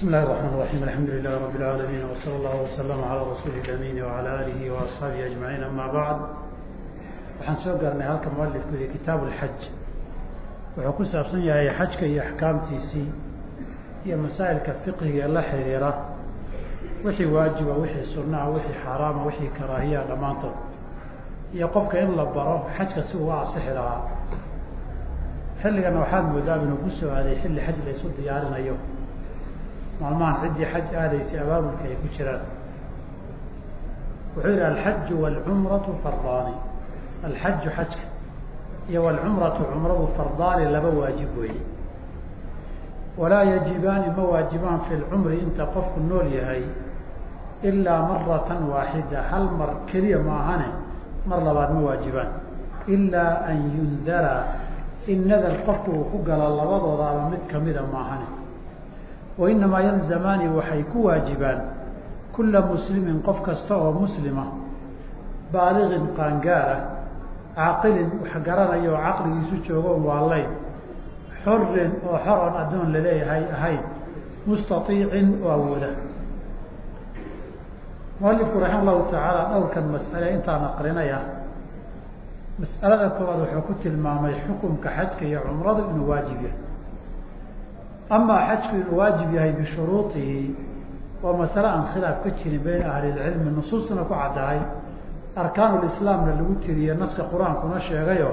بسم الله الرحمن الرحيم الحمد لله رب العالمين وصلى الله وسلم على رسوله الأمين وعلى آله وأصحابه أجمعين أما بعد waxaan soo gaarnay halka mualifku yihi kitaabu اlxaj wuxuu ku saabsan yahay xajka iyo axkaamtiisii iyo masaa'ilka fiqhiga la xiriira wixii waajiba wixii sunnaha wixii xaaraama wixii karaahiya dhammaantood iyo qofka in la baro xajka si uu asixi lahaa xilligana waxaad moodaa inuu ku soo aaday xilli xaj la isu diyaarinayo maalmahan ciddii xaj aadaysay abaabulka ay ku jiraan. Wuxuu yihi alxaju wاlcumratu fardaani. Alxaju xajka iyo wاlcumratu cumradu fardaani laba waajib weeye. Walaa yajibaani ma waajibaan fi lcumri inta qofku nool yahay ilaa maratan waaxida. Hal mar keliya maahane mar labaad ma waajibaan. Ilaa an yundara in nadar qofku uu ku galo labadooda ama mid kamida maahane wainamaa yalzamaani waxay ku waajibaan kula muslimin qof kasta oo muslima baaliqin qaangaara caaqilin wax garanaya oo caqligiisu joogo on waalayn xorin oo xor on addoon la leeyahay ahayn mustaiicin oo awooda mualifku raxima allahu tacaala dhowrkan mas'ale intaan aqrinaya mas'alada koowaad wuxuu ku tilmaamay xukumka xajka iyo cumradu inuu waajib yahay amaa xajku inuu waajib yahay bishuruuihi waa masale aan khilaaf ka jirin bayna ahli lcilmi nusuustuna ku caddahay arkaan lislaamna lagu tiriye naska qur'aankuna sheegayo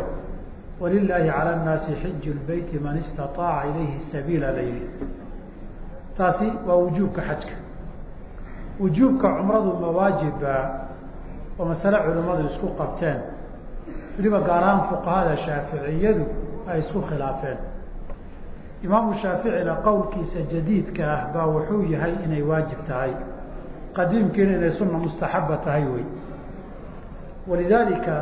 walilaahi cala nnaasi xiju lbeyti man istaaaca ilayhi sabiila la yihi taasi waa wujuubka xajka wujuubka cumradu mawaajiba oo masale culimmadu isku qabteen weliba gaar fuqahada shaaficiyadu ay isku khilaafeen imaamu shaaficina qowlkiisa jadiidka ah baa wuxuu yahay inay waajib tahay. Qadiimkiina inay sunna mustaxaba tahay wey. Walidaalika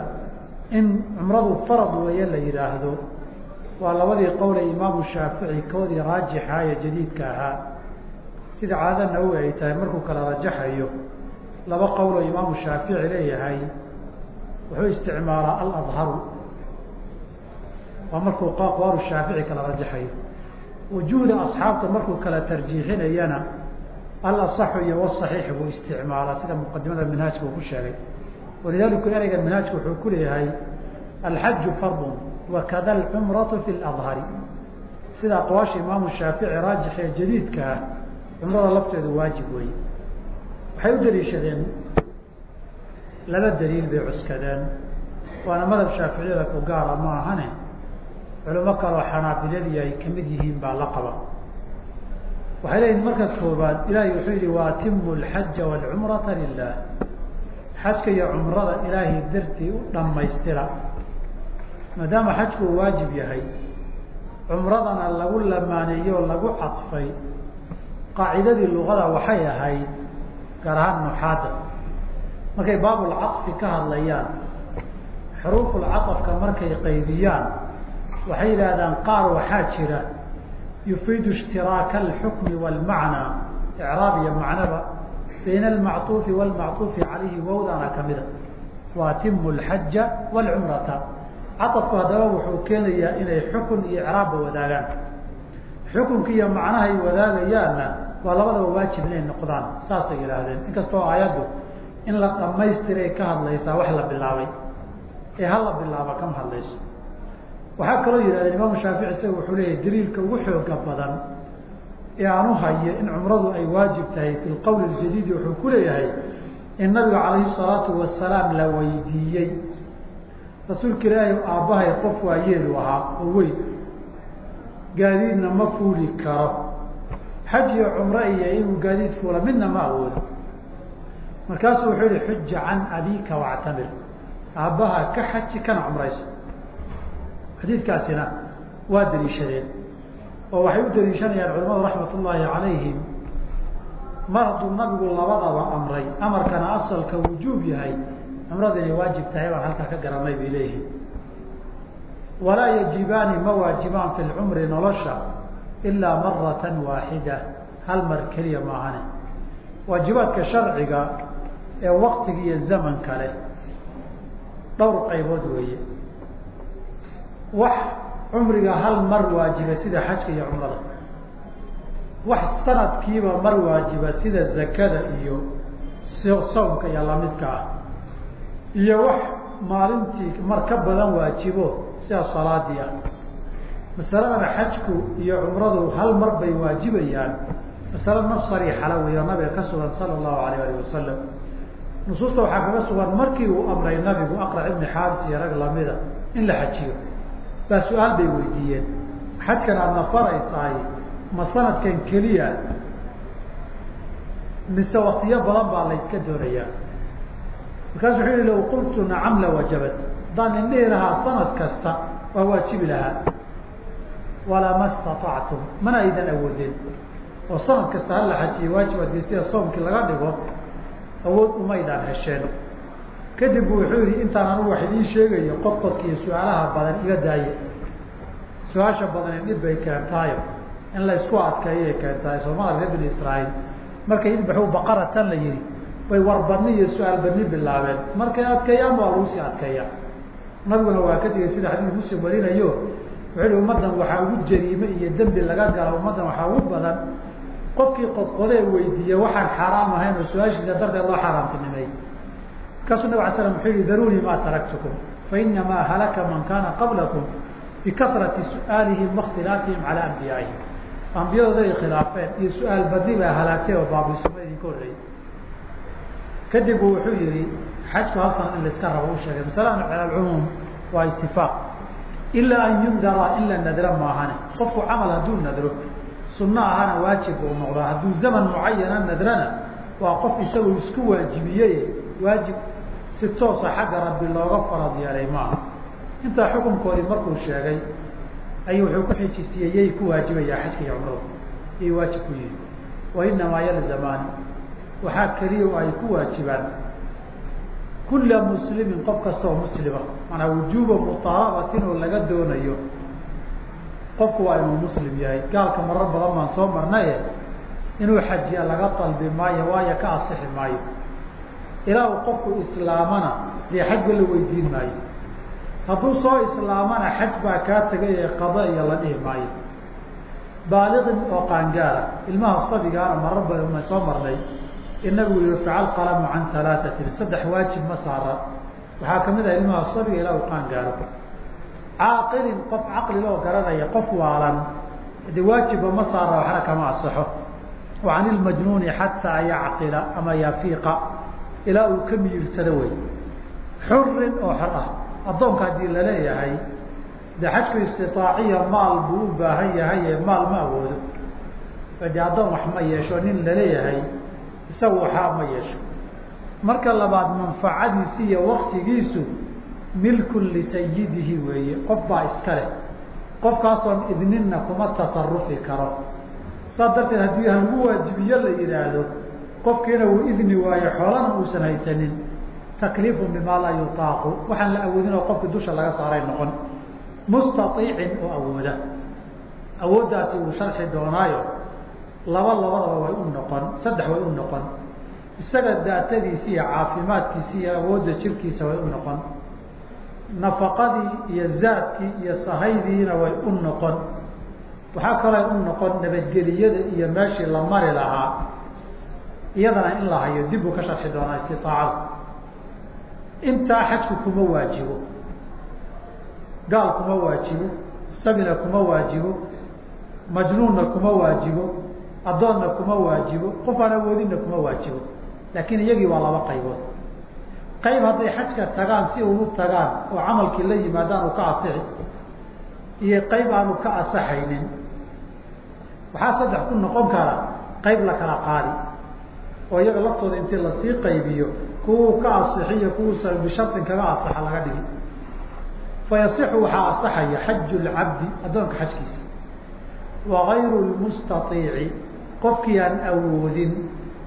in cumradu farad weeye la yidhaahdo waa labadii qowl ee imaamu shaafici koodii raajixa ee jadiidka ahaa. Sida caada nawowi ay tahay markuu kala rajaxayo laba qowloo imaamu shaafici leeyahay wuxuu isticmaalaa aladharu waa markuu qawaalu shaafici kala rajaxayo wujuuda asxaabta markuu kala tarjiixinayana alasaxu iyo wasaxiix buu isticmaalaa sida muqadimada minhaajka uu ku sheegay. Walidaalika ereyga minhaajka wuxuu ku leeyahay alxaju fardun wakada alcumratu fi ladhari sida aqwaasha imaamu shaafici raajix ee jadiidka ah cumrada lafteedu waajib weeye. Waxay u daliishadeen laba daliil bay cuskadeen. Waana madhab shaaficiyada ku gaara ma ahane culimo kaloo xanaabiladii ay ka mid yihiin baa la qaba. Waxay leeyihiin marka koobaad ilaahay wuxuu yihi waatimu alxaja waalcumrata lilah xajka iyo cumrada ilaahay dartii u dhammaystira maadaama xajku uu waajib yahay. Cumradana lagu lamaaneeyo o lagu cadfay qaacidadii luqada waxay ahayd gaar ahaan nuxaadda. Markay baabulcaطfi ka hadlayaan xuruufulcaطafka markay qaydiyaan waxay yidhaahdaan qaar waxaa jira yufiidu ishtiraaka alxukmi walmacnaa icraab iyo macnaba bayna almacuufi walmacuufi calayhi wowdana kamida wa atimu alxaja walcumrata cadafku haddaba wuxuu keenayaa inay xukun iyo icraabba wadaagaan. Xukunki iyo macnahay wadaagayaanna waa labadaba waajib inay noqdaan saasay yihaahdeen inkastoo aayaddu in la dhamaystiray ka hadlaysaa wax la bilaabay. Eh, ee hala bilaaba kama hadlayso waxaa kaloo yidhahdeen imaamu shaafici isaga wuxuu leeyahay daliilka ugu xooga badan ee aan u hayo in cumradu ay waajib tahay fi lqowl ljadiidi wuxuu ku leeyahay in nabiga calayhi salaatu wasalaam la weydiiyey. Rasuulka ilaahay aabbahay qof waayeelu ahaa oo weyn gaadiidna ma fuuli karo. Xaj iyo cumro iyo inuu gaadiid fuula midna ma awoodo markaasuu wuxuu yihi xuja can abika wactamir aabbaha ka xaji kana cumrayso xadiidkaasina waa daliishadeen oo waxay u daliishanayaan culamadu raxmat ullaahi calayhim mar hadduu nabigu labadaba amray amarkana asalka wujuub yahay cumrada inay waajib tahay baan halkaa ka garanay bay leeyihiin. Walaa yajibaani ma waajibaan fi lcumri nolosha ilaa maratan waaxida hal mar keliya maahane waajibaadka sharciga ee waktiga iyo zamanka leh dhowr qaybood weeye wax cumriga hal mar waajiba sida xajka iyo cumrada. Wax sanadkiiba mar waajiba sida zakada iyo sawmka iyo lamidka ah. Iyo wax maalintii mar ka badan waajibo sida salaadii ah masaladana xajku iyo cumradu hal mar bay waajibayaan. Masale nas sariixala weeyo nabiga ka sugan sala allahu alayh alih wasalam nusuusta waxaa kaga sugan markii uu amray nabigu aqrac ibni iyo rag lamida in la xajiyo baa su'aal bay weydiiyeen. Xajkan aadna faraysaay ma sanadkan keliya mise waktiyo badan baa la yska doonayaa. Markaasu wuxuu yihi law qultu nacam la wajabat. Haddaan indhihi lahaa sanad kasta waa waajibi lahaa. Walama staطactum mana aydan awoodeen oo sanad kasta hala xajiye waajib haddii sida soomkii laga dhigo awood umaydaan hesheen kadib wuxuu yihi intaan anugu wax idiin sheegayo qodqodka iyo su'aalaha badan iga daaye su'aasha badan dhib bay keentaayo in la isku adkeeyay keentaay soomaalida reer bani israail markay idbaxu baqaratan la yihi bay warbadni iyo su'aal bilaabeen. Markay adkeeyaan waa lagu sii adkeeyaa. Nabiguna waa ka digay sida xadiis muslim warinayo. Wuxuu yihi ummaddan waxaa ugu jariime iyo dembi laga gala ummaddan waxaa ugu badan. Qofkii qodqodee weydiiye waxaan xaaraam ahayn oo su'aashiisa darteed loo xaaraamtinimey markaasuu nabig ala slam wuxuu yihi daruunii ma taraktukum fainamaa halaka man kana qablakum bikasrati su'aalihim wakhtilaafihim calaa anbiyaa'ihim ambiyadooda ay khilaafeen iyo su'aal badni baa halaagtay oo baabisuma idinka horreeyey. Kadib bu wuxuu yihi xajku hal sana in laiska rabo u sheegay masalada cala alcumuum waa itifaaq ilaa an yundara in la nadro maahane qofku camal hadduu nadro sunno ahana waajib buu noqdaa. Hadduu zaman mucayana nadrana waa qof isagu isku waajibiyey waajib si toosa xagga rabbi looga farad yeelay maaha intaa xukunkoodii markuu sheegay ayuu wuxuu ku xijisiiyey yay ku waajibayaa xajka iyo cumrada yay waajib ku yihiin wa inamaa yalzamaani waxaa keliya ay ku waajibaan. Kula muslimin qof kasta oo muslima maanaa wujuuba muطaalabatin oo laga doonayo. Qofku waa inuu muslim yahay. Gaalka marar badan baan soo marnaye inuu xajiya laga dalbi maayo waayo ka asixi maayo ilaa uu qofku islaamana dee xajba la weydiin maayo. Hadduu soo islaamana xaj baa kaa tegay ee qada iyo la dhihi maayo. Baaliqin oo qaangaara ilmaha sabigaana marar badan soo marnay. In nabigu yihi facal qalamu can alaatatin saddex waajib ma saara. Waxaa ka mid ah ilmaha sabiga ilaa uu qaangaaro. Caaqilin qof caqli loo garanaya qof waalan de waajibba ma saara waxna kama asaxo wa can ilmajnuuni xataa yacqila ama yafiiqa ilaa uu ka miyirsado wey. Xurin oo xor ah. Addoonka haddii la leeyahay de xajku istiaaciya maal buu u baahan yahay ee maal ma awoodo. De addoon wax ma yeesho nin la leeyahay isagu waxaa ma yeesho. Marka labaad manfacadiisi iyo waktigiisu milkun lisayidihi weeye. Qof baa iska leh. Qofkaasoon idninna kuma tasarufi karo. Saas darteed haddii halagu waajibiyo la yidhaahdo qofkiina uu idni waayo xoolana uusan haysanin takliifun bimaa laa yutaaqu. Waxaan la awoodin oo qofki dusha laga saaray noqon. Mustaiicin oo awooda. Awooddaasi wuu sharxi doonaayo. Laba labadaba way u noqon. Saddex way u noqon. Isaga daatadiisi iyo caafimaadkiisi iyo awoodda jirkiisa way u noqon. Nafaqadii iyo zaadkii iyo sahaydiina way u noqon. Waxaa kaloo u noqon nabadgeliyada iyo meeshii la mari lahaa iyadana in la hayo dib buu ka sharxi doonaa istiaacada intaa xajku kuma waajibo. Gaal kuma waajibo. Sabina kuma waajibo. Majnuunna kuma waajibo. Addoonna kuma waajibo. Qof aan awoodinna kuma waajibo. Laakiin iyagii waa laba qaybood. Qayb hadday xajka tagaan si unu tagaan oo camalkii la yimaadaan uu ka asixi iyo qayb aanu ka asaxaynin waxaa saddex ku noqon kara qayb la kala qaadi oo iyaga laftooda intii la sii qaybiyo kuwuu ka asixiyo kuwuusa bisharin kaga asaxa laga dhigi. Fayasixu waxaa asaxaya xaju lcabdi addoonka xajkiisa. Wa gayru lmustaiici qofkii aan awoodin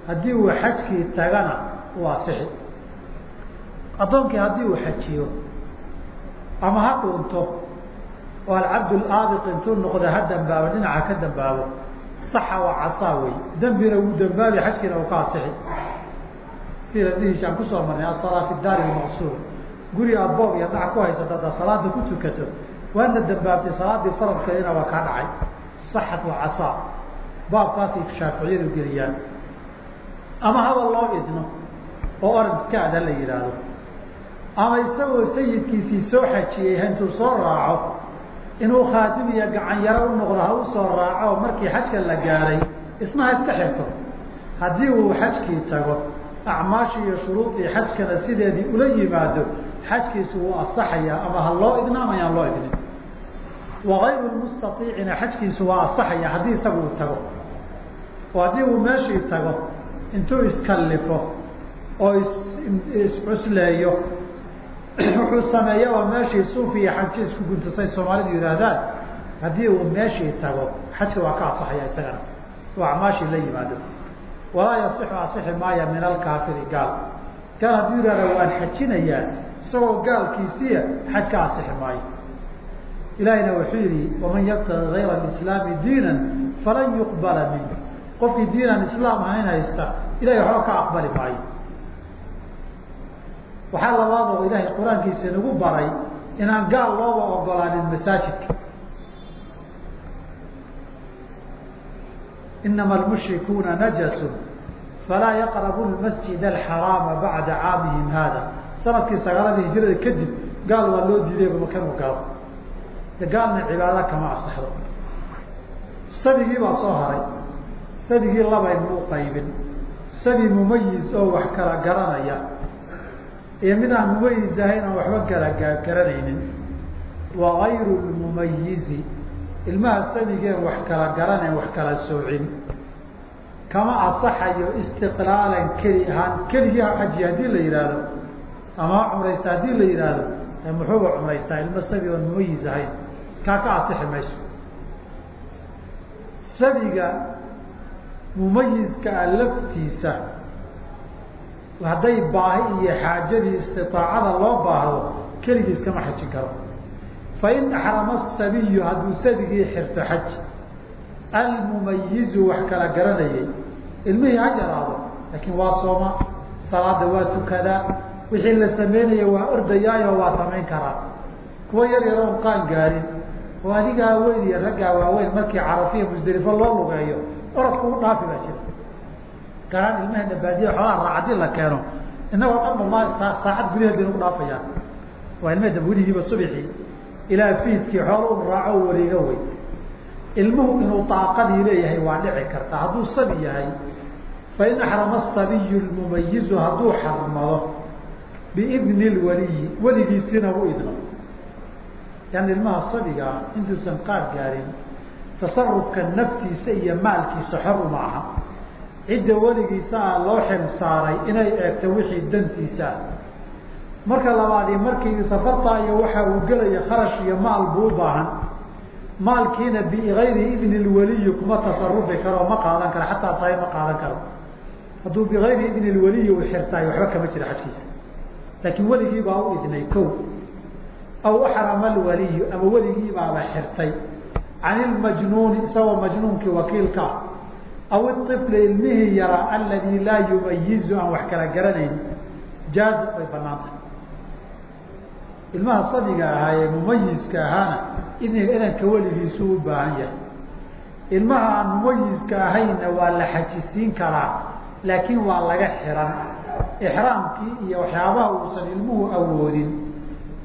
haddii uu xajkii tagana uu asixi addoonkii haddii uu xajiyo ama ha dhunto oo alcabd laabiq intuu noqda ha dambaabo dhinaca ka dambaabo saxa waa casaa wey. Dembina wuu dambaabi xajkiina uu ka asixi. Sida dhihiis aan ku soo marnay asalaa fi daari maqsuur guri aad boob iyo dhac ku haysata haddaad salaada ku tukato waadna dambaabtay salaadii faradkeedina waa kaa dhacay. Saxat wa casaa. Baabkaasay shaaficiyadu geliyaan. Ama haba loo idno oo orad iska ada la yidhaahdo. Ama isagoo sayidkiisii soo xajiyey intuu soo raaco inuu khaadim iyo gacan yaro u noqdo ha u soo raaco markii xajka la gaaray isna iska xirto. Haddii uu xajkii tago acmaashii iyo shuruudii xajkana sideedii ula yimaado xajkiisu wuu asaxayaa ama ha loo yaan loo idnin. Wagayru mustaiicina xajkiisu waa asaxaya haddii isagu uu tago. Oo haddii uu meeshii tago intuu iskallifo oo iscusleeyo wuxuu sameeya oo meeshii suufi iyo xaji isku guntasay soomaalidu yihaahdaan haddii uu meeshii tago xajka waa ka asaxaya isagana. Oo acmaashii la yimaado. Walaa yasixu asixi maaya min alkaafiri gaal. Gaal hadduu yihahda waan xajinayaa isagoo gaalkiisiya xaj ka asixi maayo. Ilahina wuxuu yihi waman yabtagi gayra islaami diina falan yuqbala minh qofkii diinan islaam ahayn haysta ilahay waxba ka aqbali maayo waxaa labaad oo ilaahay qur'aankiisa nagu baray inaan gaal looba ogolaanin masaajidka. Inama almushrikuuna najasun falaa yaqrabu lmasjid alxaraama bacda caamihim hada sannadkii sagaaladii hijrada kadib gaal waa loo diiday makanu galo de gaalna cibaada kama asaxdo sabigii baa soo haray. Sabigii labaynu u qaybin. Sabi mumayiz oo wax kala garanaya iyo mid aan mumayiz ahayn aan waxba kala garanaynin wa gayru lmumayizi ilmaha sabigeen wax kala garanayn wax kala soocin. Kama asaxayo istiqlaalan keli ahaan keligii ha xaji haddii la yidhaahdo ama cumraysta haddii la yidhaahdo muxuuba cumraystaa ilmo sabi oon mumayiz ahayn. Kaa ka asixi mayso. Sabiga mumayizka a laftiisa hadday baahi iyo xaajadii istiaacada loo baahdo keligii iskama xajin karo. Fain axrama sabiyu hadduu sabigii xirto xaj almumayizu wax kala garanayay. Ilmihii ha yaraado laakiin waa sooma. Salaada waa tukadaa wixii la sameynaya waa ordayaayo waa samayn karaa. Kuwa yar yar oon qaan gaarin oo adigaa weyn iyo raggaa waaweyn markii carafiya musdelifo loo lugeeyo orodka u dhaafi baa jira gaaraan ilmahena baadiya xoolaha raac haddii la keeno. Inagoo dhanba ma saacad gudaheed baynu ku waa ilmahena weligiiba subixii ilaa fiidkii xoola raaco wareega wey ilmuhu inuu daaqadii leeyahay waa dhici karta. Hadduu sabi yahay fain axrama asabiyu lmumayizu hadduu xarmado biidni lwaliyi weligiisina u idno. Yani ilmaha sabigaa intuusan qaar gaarin tasarufka naftiisa iyo maalkiisa xor uma aha cidda weligiisa ah loo xil saaray inay eegto wixii dantiisa. Ah marka labaadii markii safartaa waxa uu gelaya kharash iyo maal buu baahan. Maalkiina bigayri idni lwaliyi kuma tasarufi karo ma qaadan karo xataa sahay ma qaadan karo. Hadduu bigayri idni lwaliyi u xirtaay waxba kama jira xajkiisa. Laakiin weligii baa u idnay ko aw axrama alwaliyu ama weligii baaba xirtay. Can ilmajnuuni isagoo majnuunkii wakiilka ah aw iطifli ilmihii yaraa aladii laa yumayizu aan wax kala garanayn jaazi way banaantah ilmaha sabiga ahaa ee mumayiska ahaana idniga idanka weligiisu u baahan yahay ilmaha aan mumayiska ahaynna waa la xajisiin karaa laakiin waa laga xiran ixraamkii iyo waxyaabaha uusan ilmuhu awoodin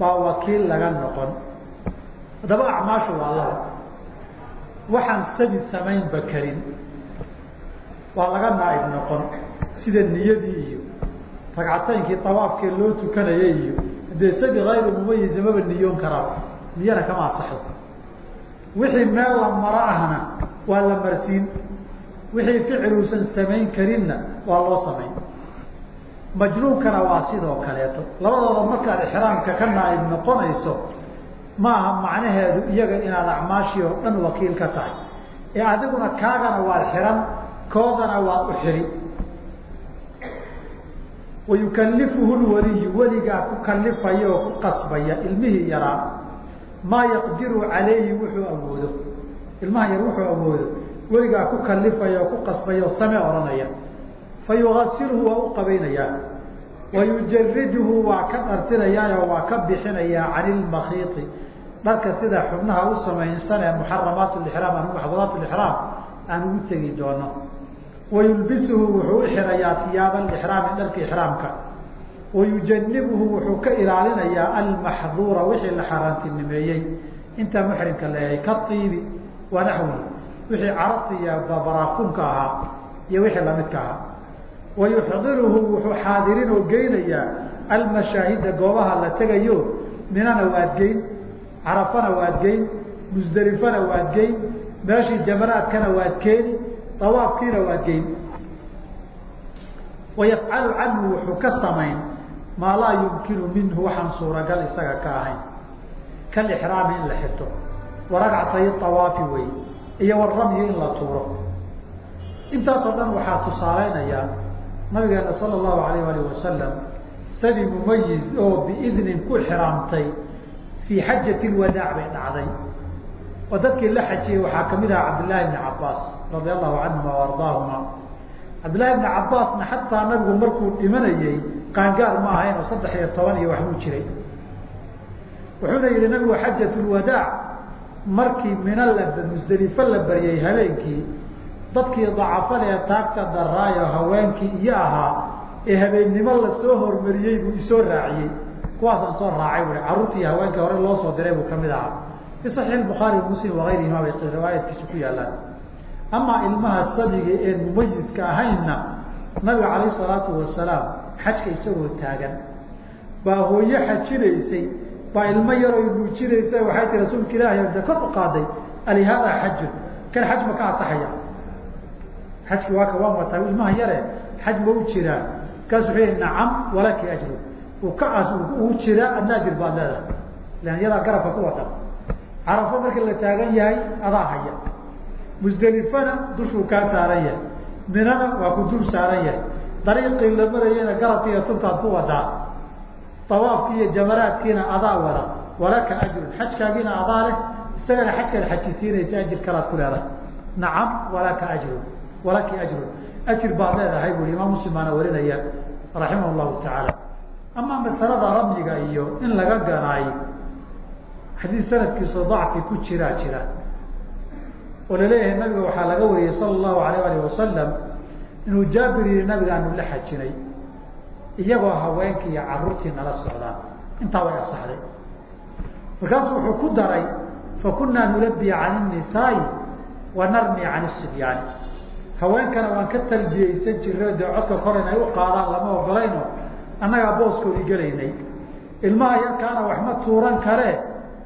baa wakiil laga noqon haddaba acmaashu waa laba waxaan sabi samaynba karin waa laga naaib noqon sida niyadii iyo ragcataynkii awaafkee loo tukanayay iyo dee sabi hayru mumayiz maba niyoon karaa niyana kama asaxdo wixii meel la maro ahna waa la marsiin. Wixii ficiluusan samayn karinna waa loo samayn. Majnuunkana waa sidoo kaleeto. Labadooda markaad ixraamka ka naaib noqonayso maaha macnaheedu iyaga inaad acmaashii oo dhan wakiil ka tahay. Ee adiguna kaagana waad xiran koodana waad u xiri. Wayukalifuhu lwaliyu weligaa ku kalifaya oo ku qasbaya ilmihii yaraa maa yaqdiru calayhi wuxuu awoodo. Ilmaha yar wuxuu awoodo. Weligaa ku kalifaya oo ku qasbaya oo same odhanaya. Fa yugasilhu waa u qabaynayaa wayujariduhu waa ka dhartinayaa waa ka bixinayaa can ilmakiiti dharka sida xubnaha u samaysan ee muxaramaat ixraam ama maxduuraat ixraam aan ugu tegi doono. Wayulbisuhu wuxuu u xirayaa tiyaaba alixraami dharka ixraamka. Wayujanibuhu wuxuu ka ilaalinayaa almaxduura wixii la xaaraantinimeeyey intaa muxrimka leeyahay kaiibi wa naxwi wixii carabta iyo baraakunka ahaa iyo wixii lamidka ahaa. Wayuxdiruhu wuxuu xaadirin oo geynayaa almashaahida goobaha la tegayo. Minana waad geyn carafana waad geyn musdelifana waad geyn meeshii jamaraadkana waad keeni dawaafkiina waad geyn wayafcalu canhu wuxuu ka samayn maa laa yumkinu minhu waxaan suuragal isaga ka ahayn. Kalixraami in la xirto waragcatay awaafi wey iyo waramyi in la tuuro. Intaasoo dhan waxaa tusaaleynayaa nabigeena sala allahu alayh alih wasalam sadi mumayiz oo biidnin ku xiraamtay fii xajati lwadaac bay dhacday oo dadkii la xajiyey waxaa ka mid aha cabdillaahi bni cabaas radia allahu canhuma ardaahuma. Cabdillahi bni cabaasna xataa nabigu markuu dhimanayey qaangaar ma ahayn oo saddex iyo toban iyo waxbuu jiray. Wuxuuna yihi nabigu xajat lwadaac markii mina la musdelifo la baryay habeenkii dadkii dacafada ee taagta daraayo haweenkii iyo ahaa ee habeennimo la soo hormariyey buu isoo raaciyey. Kuwaasaan soo raacay bui carruurtii haweenkii hore loo soo diray buu ka mid ahaa fi saxiix bukhaari muslim wagayrihima bay riwaayadkiisa ku yaalaan amaa ilmaha sabiga een mumayiska ahaynna nabiga calayh salaatu wasalaam xajka isagoo taagan baa hooyo xajinaysay baa ilmo yaroo nuujinaysa waxay tii rasuulka ilaahi da kor u qaaday alihaada xajun kan xaj ma ka asaxaya xajki waa ka waa mataa ilmaha yare xaj ma u jiraa kaas wuxuu yihi nacam walaki ajru uu ka uu jiraa adna ajir baad leedahay lan yadaa garabka ku wada carafo markii la taagan yahay adaa haya musdelifana dushuu kaa saaran yahay. Minana waa ku dul saaran yahay. Dariiqii la marayena garabka iyo tuntaad ku wadaa awaafkii iyo jamaraadkiina adaa wada. Walaka ajrun. Xajkaagiina adaa leh. Isagana xajkaad xajisiinaysa ajir kalaad ku leedahay. Nacam walaka ajrun. Walaki ajrun. Ajir baad leedahay bui imaam muslim baana warinaya raximah llahu tacaala amaa masalada ramyiga iyo in laga ganaayo haddii sanadkiisu dacfi ku jiraa jira. Oo la leeyahay nabiga waxaa laga wariyey sal allahu alayh alih wasalam inuu jaabir yihi nabigaanu la xajinay iyagoo haweenkii iyo caruurtii nala socdaan. Intaa way asaxday markaasu wuxuu ku daray fakunaa nulabi can nisaai wa narmi can sibyaani haweenkana waan ka talbiyeysan jirnay dee codka kor inay u qaadaan lama ogolayno annagaa booskoodii gelaynay. Ilmaha yarkaana wax ma tuuran kale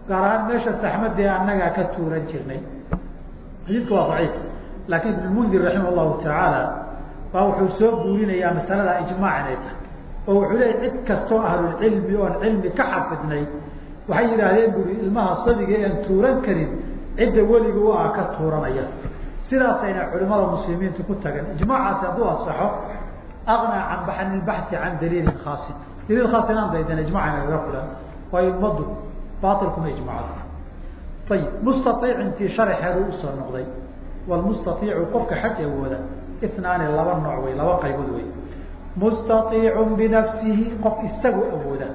gaar ahaan meesha saxmadee annagaa ka tuuran jirnay. Xadiidka waa daciif laakiin ibn mundir raximah llahu tacaala baa wuxuu soo guurinayaa masalada ijmaac inay tahay. Oo wuxuu leeyay cid kastoo ahlulcilmi oon cilmi ka xafidnay waxay yidhaahdeen buri ilmaha sabiga ean tuuran karin cidda weliga ah ka tuuranaya. Sidaasayna culimada muslimiintu ku tagan ijmaacaasi hadduu asaxo aqnaa can baxan ilbaxi can daliilin khaasin. Daliil khaas inaan daydan ijmaca nagaga filan waayo ummaddu baailkuma ijmacdo. Ayib mustaiicintii sharaxeedu u soo noqday. Walmustaiicu qofka xaj awooda itnaani laba nooc wey laba qaybood wey. Mustaiicun binafsihi qof isagu awooda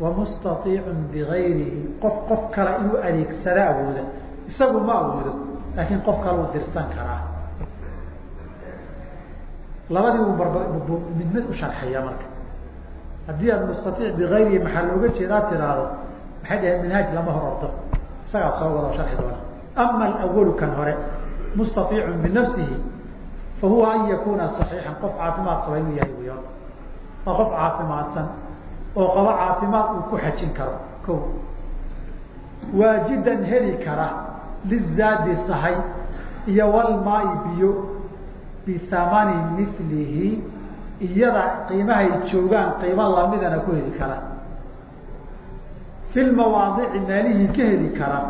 wa mustaiicun bigayrihi qof qof kale inuu adeegsada awooda isagu ma awoodo laakiin qof kale uu dirsan karaa. Labadii mid mid u sharxaya marka. Haddii aad mustaiic bigayrihi maxaa looga jeedaa tiraahdo maxay dhaheen minhaaj lama hor ordo isagaa soo wada sharxi doona ama alawalu kan hore mustaiicun binafsihi fahuwa an yakuna صaxiixan qof caafimaad qaba inuu yahay orta waa qof caafimaadsan oo qaba caafimaad uu ku xajin karo ko waajidan heli kara lizaadi sahay iyo walmaai biyo bihamani milihi iyada qiimahay joogaan qiimo lamidana ku heli kara fi lmawaadici meelihii ka heli kara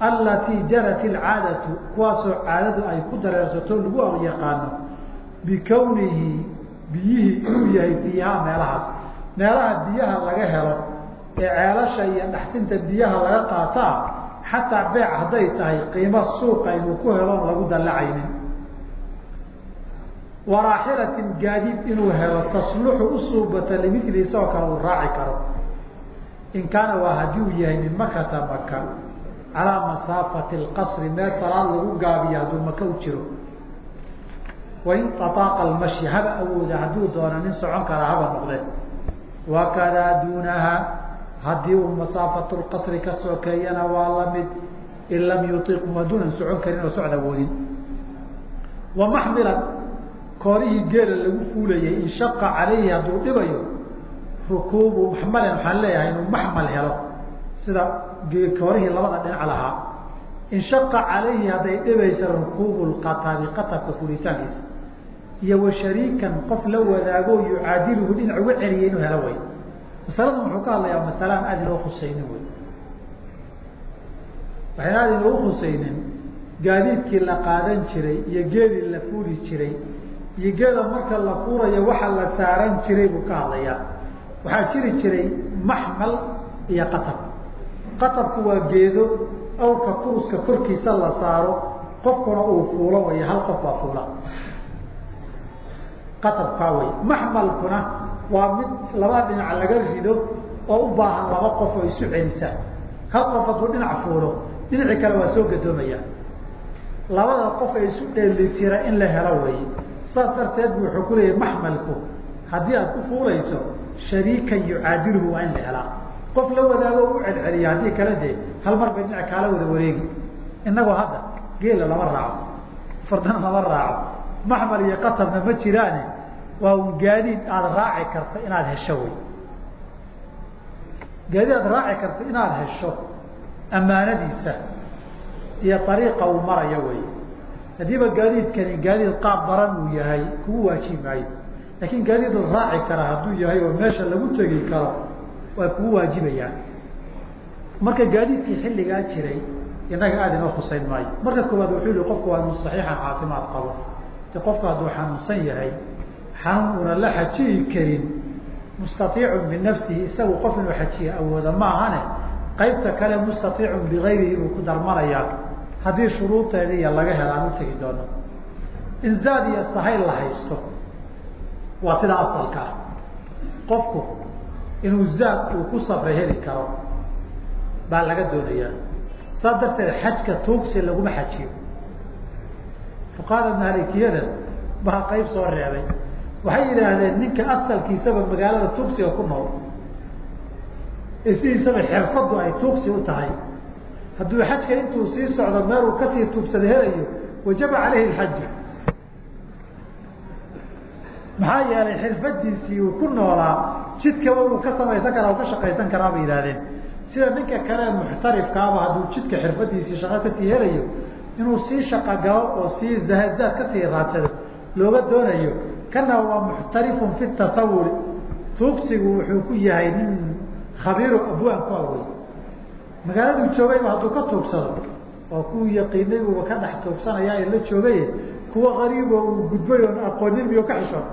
alatii jarat ilcaadatu kuwaasoo caadadu ay ku dareersato lagu yaqaano bikawnihi biyihii inuu yahay fiihaa meelahaas meelaha biyaha laga helo ee ceelasha iyo dhaxsinta biyaha laga qaataa xataa beec hadday tahay qiimo suuqa inuu ku helo lagu dallacaynin waraaxilatin gaadiid inuu helo tasluxu usuubata limili isagoo kale uu raaci karo in kaana waa haddii uu yahay min makata maka calaa masaafati اlqasri meel salaad lagu gaabiyo hadduu maka u jiro. Wain aaaqa almashi haba awooda hadduu doono nin socon kara haba noqde wakadaa duunaha haddii uu masaafatu lqasri ka sokeeyana waa la mid in lam yuiq maduunan socon karin oo socd awoodin wamaxmilan koorihii geela lagu fuulayay in shaqa calayhi hadduu dhibayo rukuubu maxmalan waxaan leeyahay inuu maxmal helo. Sida koorihii labada dhinac lahaa. In shaqa calayhi hadday dhibaysa rukuubu lqatabi qatabka fulitaankiisa iyo wa qof la wadaago yucaadiluhu dhinac uga celiya inuu helo way. Masaladan wuxuu ka hadlayaa masalaan aada inoo khusaynin wey waxayna aada inoogu khusaynin gaadiidkii la qaadan jiray iyo geedii la fuuli jiray. Iyo geeda marka la fuurayo waxa la saaran jiray buu ka hadlayaa waxaa jiri jiray maxmal iyo qatab qatabku waa geedo awrka kuruska korkiisa la saaro. Qofkuna uu fuulo way hal qof baa fuula. Qatabkaa wey maxmalkuna waa mid laba dhinac laga rido oo u baahan laba qof oo isu celisa. Hal qof hadduu dhinac fuulo dhinacii kale waa soo gadoomaya. Labada qof ee isu dheelitira in la helo wey saas darteed bu wuxuu ku leeyahy maxmalku. Haddii aad ku fuulayso shariikan yucaadiluhu waa in la helaa. Qof la wadaago u celceliya haddii kale dee hal bay dhinac kaala wada wareegi. Inagoo hadda geela lama raaco fardana lama raaco maxmal iyo qatabna ma jiraane waa un gaadiid aada raaci karta inaad hesho wey. Gaadiid aad raaci karta inaad hesho ammaanadiisa iyo ariiqa uu marayo wey. Haddiiba gaadiidkani gaadiid qaab daran uu yahay kugu waajibi maayo laakiin gaadiid la raaci kara hadduu yahay oo meesha lagu tegi karo waa kugu waajibayaan marka gaadiidkii xilligaa jiray inaga aada inoo khusayn maayo. Marka koowaad wuxuu yihi qofku waa inuu saxiixan caafimaad qabo. De qofku hadduu xanuunsan yahay xanuun la xajiyi karin mustaiicun binafsihi isagu qof inuu xajiya awooda ma ahane qaybta kale mustaiicun bigayrihi buu ku darmanayaa. Haddii shuruudeeda laga hela aan u tegi doono. Inzaad iyo sahayl la haysto waa sida asalka. Qofku inuu zaad uu ku safray heli karo baa laga doonayaa. Saas darteed xajka tuugsi laguma xajiyo. Fuqahada maalikiyada baa qayb soo reebay. Waxay yidhaahdeen ninka asalkiisaba magaalada tuugsiga ku nool sidiisaba xirfadu ay tuugsi u tahay. Hadduu xajka intuu sii socdo meel uu ka sii tuugsada helayo wajaba caleyhi alxaju maxaa yeelay xirfadiisii uu ku noolaa jidkaba uu ka samaysan karaa u ka shaqaysan karaa bay yidhahdeen sida ninka kale muxtarifkaaba hadduu jidka xirfadiisii shaqo ka sii helayo inuu sii shaqo galo oo sii zahazaad ka sii raadsado looga doonayo kana waa muxtarifun fi tasawuri tuugsigu wuxuu ku yahay nin khabiiru abwaan ku awey magaaladuu joogayba hadduu ka tuugsado oo kuwii yaqiinay uuba ka dhex tuugsanaya la joogay kuwa qariibo uu gudbay oon aqoonin miyo ka xishoon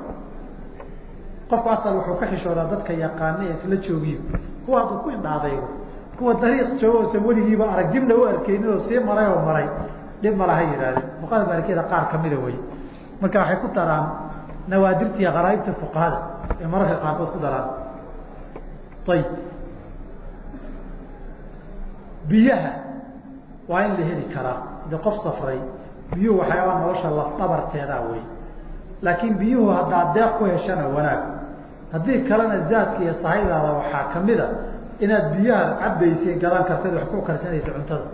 qofku asal wuxuu ka xishoodaa dadka yaqaana ee isla joogiyo. Kuwa hadduu ku indhaadaygo kuwa dariiq joogo oosan weligiiba arag dibna u arkeynin oo sii maray oo maray dhib malaha yidhahdeen fuqahada maalikiyada qaar kamida wey marka waxay ku daraan nawaadirta iyo qaraaibta fuqahada ee mararka qaarkood ku daraan. Ayib biyaha waa in la heli karaa. De qof safray biyuhu waxyaaba nolosha lafdhabarteedaa wey laakiin biyuhu haddaad deeq ku heshana wanaag haddii kalena zaadka iyo sahaydaada waxaa kamida inaad biyaha cabaysay gadan karta wax ku karsanaysa cuntada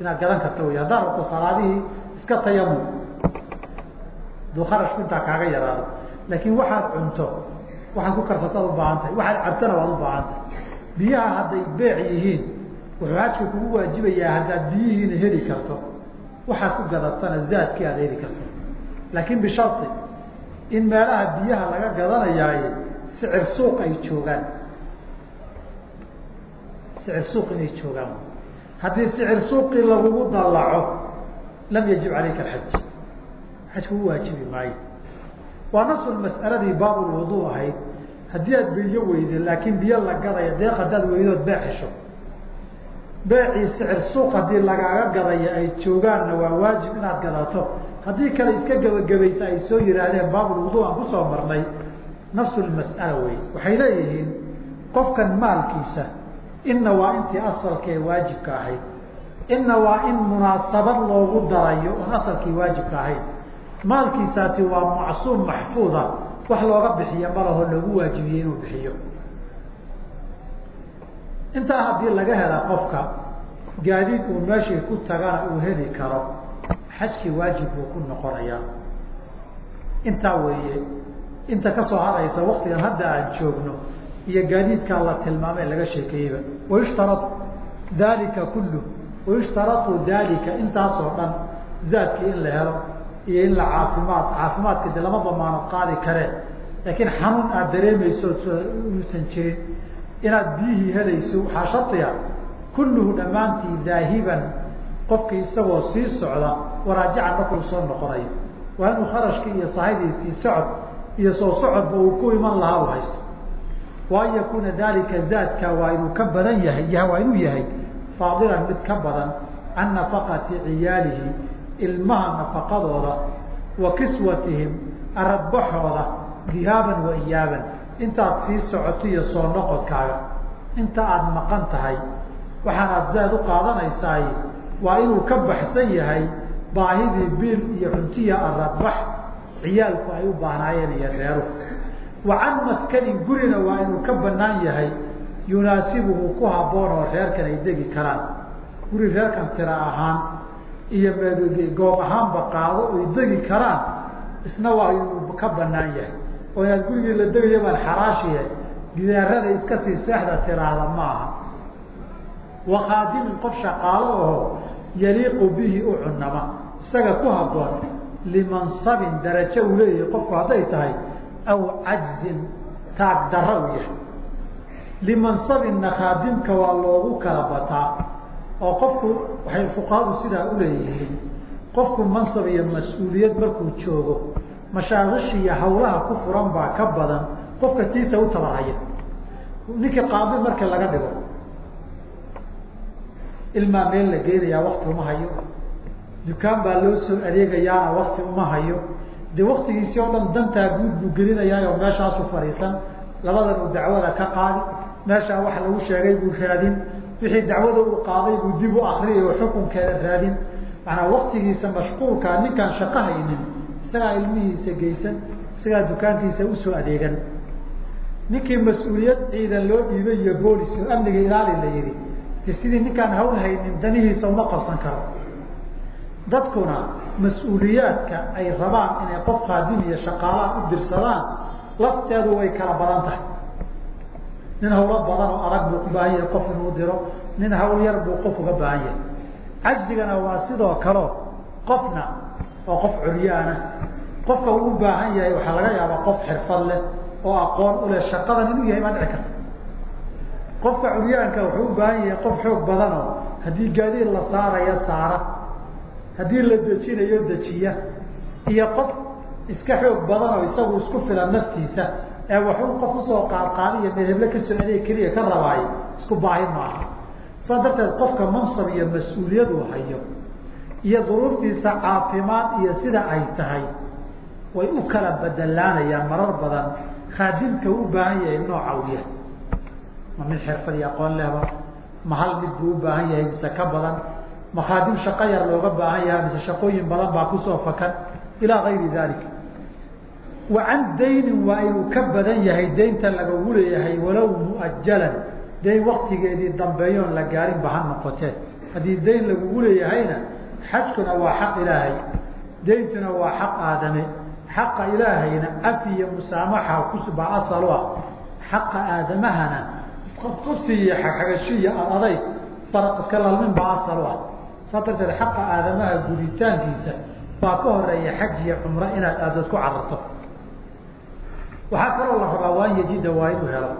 inaad gadan karta wey haddaad rabto salaadihii iska tayamum duu intaa kaaga yaraado. Laakiin waxaad cunto waxaad ku karsataad ubaahan tahay. Waxaad cabtana waad ubaahan tahay. Biyaha hadday beec yihiin wuxuu xajka kugu waajibayaa haddaad biyihiina heli karto. Waxaad ku gadatana zaadkii aad heli karto. Laakiin bishari in meelaha biyaha laga gadanayaaye sicir suuq ay joogaan sicir suuq inay joogaan haddii sicir suuqii lagugu dallaco lam yajib calayka alxaj xaj kugu waajibi maayo waa nasul mas'aladii baabulwudu ahayd haddii aad biyo weyde laakiin biyo la gadaya deeq haddaad weydood beec hesho beecii sicir suuq haddii lagaaga gadaya ay joogaanna waa waajib inaad gadato haddii kale iska gebagabaysa ay soo yihaahdeen baabulwudu aan ku soo marnay nafsulmas'ala wey waxay leeyihiin qofkan maalkiisa inna waa intii asalka ee waajibka ahayd inna waa in munaasabad loogu darayo oon asalkii waajibka ahayn maalkiisaasi waa macsuum maxfuuda wax looga bixiya malaho loogu waajibiyey inuu bixiyo intaa haddii laga hela qofka gaadiid uu meeshii ku tagana uu heli karo xajkii waajib buu ku noqonayaa intaa weeye inta ka soo haraysa waktigan hadda aan joogno iyo gaadiidkaa la tilmaamay laga sheekeeyeyba wayushtarau dalika kullu wayushtarau dalika intaasoo dhan zaadkii in la helo iyo in la caafimaad caafimaadka de lama damaano qaadi kareen laakiin xanuun aad dareemayso uusan jirin inaad biyihii helayso waxaa shardiga kulluhu dhammaantii daahiban qofkii isagoo sii socda waraajacan markuu soo noqonayo. Waa inuu kharashkii iyo sahaydiisii socod iyo soo socodba uu ku iman lahaa u haysto. Wa an yakuuna dalika zaadka waa inuu ka badan yahay waa inuu yahay faadilan mid ka badan can nafaqati ciyaalihi ilmaha nafaqadooda wa kiswatihim aradbaxooda dihaaban wa iyaaban. Intaad sii socoto iyo soo noqodkaaga inta aada maqan tahay waxaanaad zaad u qaadanaysaay waa inuu ka baxsan yahay baahidii biil iyo cuntiya aradbax ciyaalku ay u baahnaayeen iyo reeru. Wa can maskanin gurina waa inuu ka banaan yahay yunaasibuhu ku habboon oo reerkan ay degi karaan. Guri reerkan tira ahaan iyo goob ahaanba qaado ay degi karaan isna waa inuu ka banaan yahay. Oo inaad gurigii la degayo baan xaraashiye gidaarada iska sii seexda tiraahda ma aha. Wa khaadimin qof shaqaalo aho yaliiqu bihi u cunama isaga ku habboon limansabin darajo uu leeyahay qofku hadday tahay aw cajzin taag dara u yahay. Limansabinna khaadimka waa loogu kala bataa oo qofku waxay fuqahadu sidaa uleeyihiin qofku mansab iyo mas'uuliyad markuu joogo mashaaqisha iyo hawlaha ku furan baa ka badan qofka tiisa u tabarhaya ninkii qaadi marka laga dhigo ilmaa meel la geynayaa wakti uma hayo dukaan baa loo soo adeegayaana wakti uma hayo. De waktigiisii oo dhan dantaa guud buu gelinayaayo meeshaasu fadhiisan labadan uu dacwada ka qaadi. Meeshaa wax lagu sheegay buu raadin. Wixii dacwada uu qaaday buu dib u akriyay oo xukunkeeda raadin. Maanaa waktigiisa mashquulkaa ninkaan shaqo haynin isagaa ilmihiisa geysan isagaa dukaankiisa u soo adeegan. Ninkii mas'uuliyad ciidan loo dhiibay iyo boolis oo amniga ilaali la yihi de sidii ninkaan hawl haynin danihiisa uma qabsan karo dadkuna mas'uuliyaadka ay rabaan inay qof khaadim iyo shaqaalaha u dirsadaan lafteedu way kala badan tahay. Nin hawlo badan oo adag buu u baahan yahay qof inuu diro nin hawl yar buu qof uga baahan yahay cajzigana waa sidoo kaleo qofna oo qof curyaana. Qofka uu u baahan yahay waxaa laga yaabaa qof xirfad leh oo aqoon u leh shaqadan inuu yahay baa dhici karta. Qofka curyaanka wuxuu u baahan yahay qof xoog badanoo haddii gaadiid la saaraya saara haddii la dejinayo dejiya. Iyo qof iska xoog badan oo isagu isku filan naftiisa ee waxuu qof u soo qaadqaadiyo meheble ka soo adeeg keliya ka rabaayo isku baahi maaha. Saas darteed qofka mansab iyo mas'uuliyad uu hayo iyo duruuftiisa caafimaad iyo sida ay tahay way u kala bedelaanayaan marar badan. Khaadimka u baahan yahay nooca u ma mid xirfad iyo aqoon lehba ma hal mid buu u baahan yahay mise ka badan ma khaadim shaqo yar looga baahan yahay mise shaqooyin badan baa ku soo fakan ilaa gayri dalik wa daynin waa inuu ka badan yahay daynta lagagu leeyahay walow muajalan dayn waktigeedii dambeeyoon la gaarinba ha noqotee. Haddii dayn lagugu leeyahayna xajkuna waa xaq ilaahay. Dayntuna waa xaq aadame. Xaqa ilaahayna iyo musaamaxa kusbaa asal ah. Xaqa aadamahana isqabqabsi iyo xagashi iyo adadayg faraq iska lalmin baa asal ah saa darteed xaqa aadamaha guditaankiisa baa ka horreeya xaj iyo cumro inaad aadad ku cararto. Waxaa kaloo la rabaa waan yajida waa inuu helo.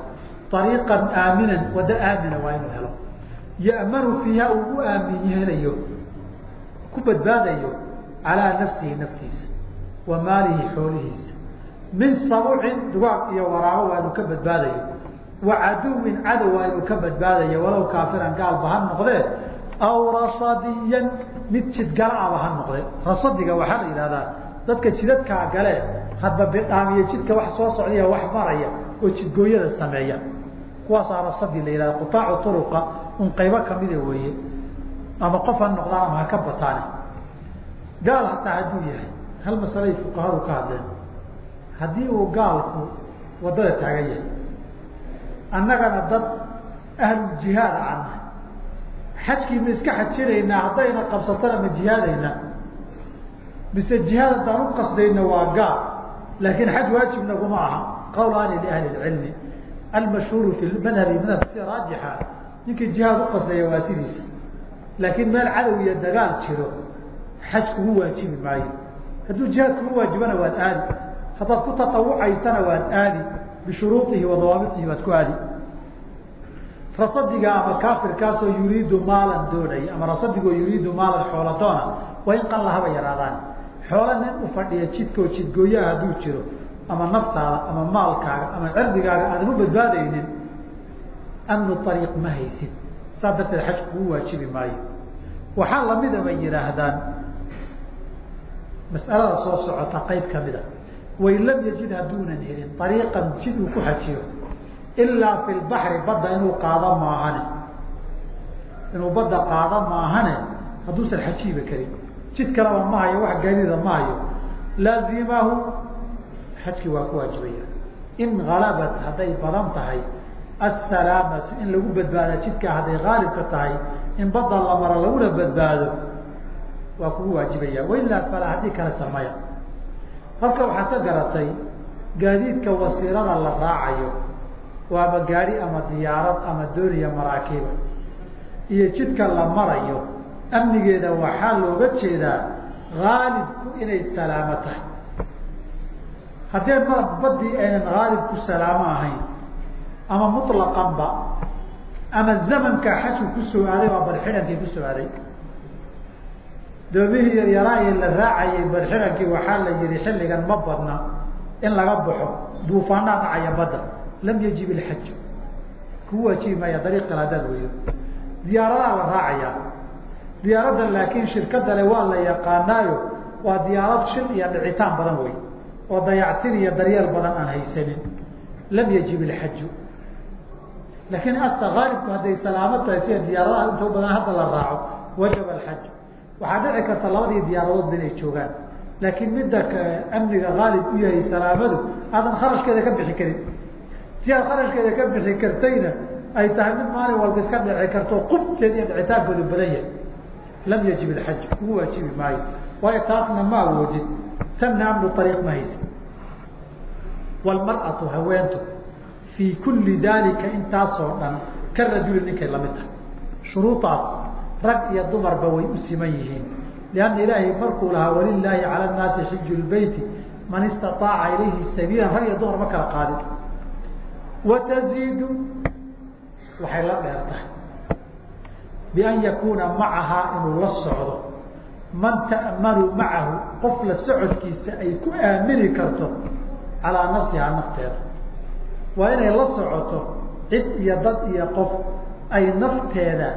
Ariiqan aaminan waddo aamina waa inuu helo. Ya'manu fiiha uu u aamin ku badbaadayo calaa nafsihi naftiisa wa maalihi xoolihiisa. Min sabucin dugaag iyo waraabo waa inuu ka badbaadayo. Wa caduwin cadow waa inuu ka badbaadayo. Walow kaafiran gaalba ha noqdee aw rasadiyan mid jidgala aba ha noqde rasadiga waxaa la yidhahdaa dadka jidadkaa gale hadba bidhaamiyo jidka wax soo socdaya wax maraya oo jidgooyada sameeya kuwaasaa rasadi la yihahda qutaacu turuqa un qaybo kamida weeye ama qof ha noqdaan ama ha ka bataane gaal hataa hadduu yahay hal masalay fuqahadu ka hadleen haddii uu gaalku waddada taagan yahay annagana dad ahluljihaad ana xajkii ma iska xajinaynaa haddayna qabsatana ma jihaadaynaa. Mise jihaad haddaan u qasdayna waa gaal laakiin xaj waajib naguma aha. Qawlaani liahli lcilmi almashhuuru fi madhabi madhabka sida raajixa ninkii jihaad u qasdaya waa sidiisa. Laakiin meel cadow iyo dagaal jiro xaj kugu waajibi maayo. Hadduu jihaad kugu waajibana waad aadi. Haddaad ku tatawucaysana waad aadi. Bishuruuihi wa dawaabitihi waad ku aadi rasadiga ama kaafirkaasoo yuriidu maalan doonaya ama rasadigoo yuriidu maalan xoola doona waa in qalla haba yaraadaan. Xoolo nin u fadhiya jidkoo jidgooyaha hadduu jiro ama naftaada ama maalkaaga ama cirdigaaga aadan u badbaadaynin amnu ariiq ma haysid. Saas darteed xaj kugu waajibi maayo. Waxaa lamida bay yidhaahdaan mas'alada soo socota qayb kamida wain lam yajid hadduunan helin ariiqan jid uu ku xajiyo ilaa fi lbaxri badda inuu qaado maahane inuu badda qaado maahane hadduusan xajiiba karin jid kaleba ma hayo wax gaadida ma hayo laazimahu xajkii waa ku waajibaya in halabat hadday badan tahay assalaamatu in lagu badbaada jidka hadday haalibka tahay in badda la maro laguna badbaado waa kugu waajibaya wailaa falaa haddii kale sameya halka waxaad ka garatay gaadiidka wasiirada la raacayo oo ama gaari ama diyaarad ama dooniya maraakiiba iyo jidka la marayo amnigeeda waxaa looga jeedaa haalibku inay salaamo tahay. Haddee badii aynan haalibku salaamo ahayn ama muطlaqanba ama zamanka xajku ku soo aaday waa badxidhankii ku soo aaday. Doomihii yaryaraayee la raacayay badxidhankii waxaa la yihi xilligan ma badna in laga baxo duufaanaa dhacaya badda lam yajib ilxaju kugu waajibi maaya dariiq kale hadaad weydo diyaaradaha la raacayaa diyaaradda laakiin shirkada le waa la yaqaanaayo waa diyaarad shil iyo dhicitaan badan wey oo dayactir iyo daryeel badan aan haysanin lam yajib ilxaju laakiin asta haalibku hadday salaamo sida diyaaradaha intoo badan hadda la raaco wajaba alxaju waxaa dhici karta labadii diyaaradoodba inay joogaan laakiin midda amniga haalib u yahay salaamadu aadan kharashkeeda ka bixi karin si aad kharashkeeda ka bixi kartayna ay tahay mid maalin walba iska dhici karto qubteed iyo dhicitaankoodu badan yahay. Lam yajib ilxaj kugu waajibi maayo. Waayo taasna ma awoodid tanna amnu ariiq ma haysa wlmar'atu haweentu fii kulli daalika intaasoo dhan ka rajuli ninkay la mid tahay shuruudaas rag iyo dumarba way u siman yihiin. Lianna ilaahay markuu lahaa walilaahi cala nnaasi xiju lbeyti man istaaaca ilayhi sabiilan rag iyo dumar ma kala qaadin wataziidu waxay la dheer tahay bian yakuuna macahaa inuu la socdo man ta'manu macahu qof la socodkiisa ay ku aamini karto calaa nafsihaa nafteeda waa inay la socoto cid iyo dad iyo qof ay nafteeda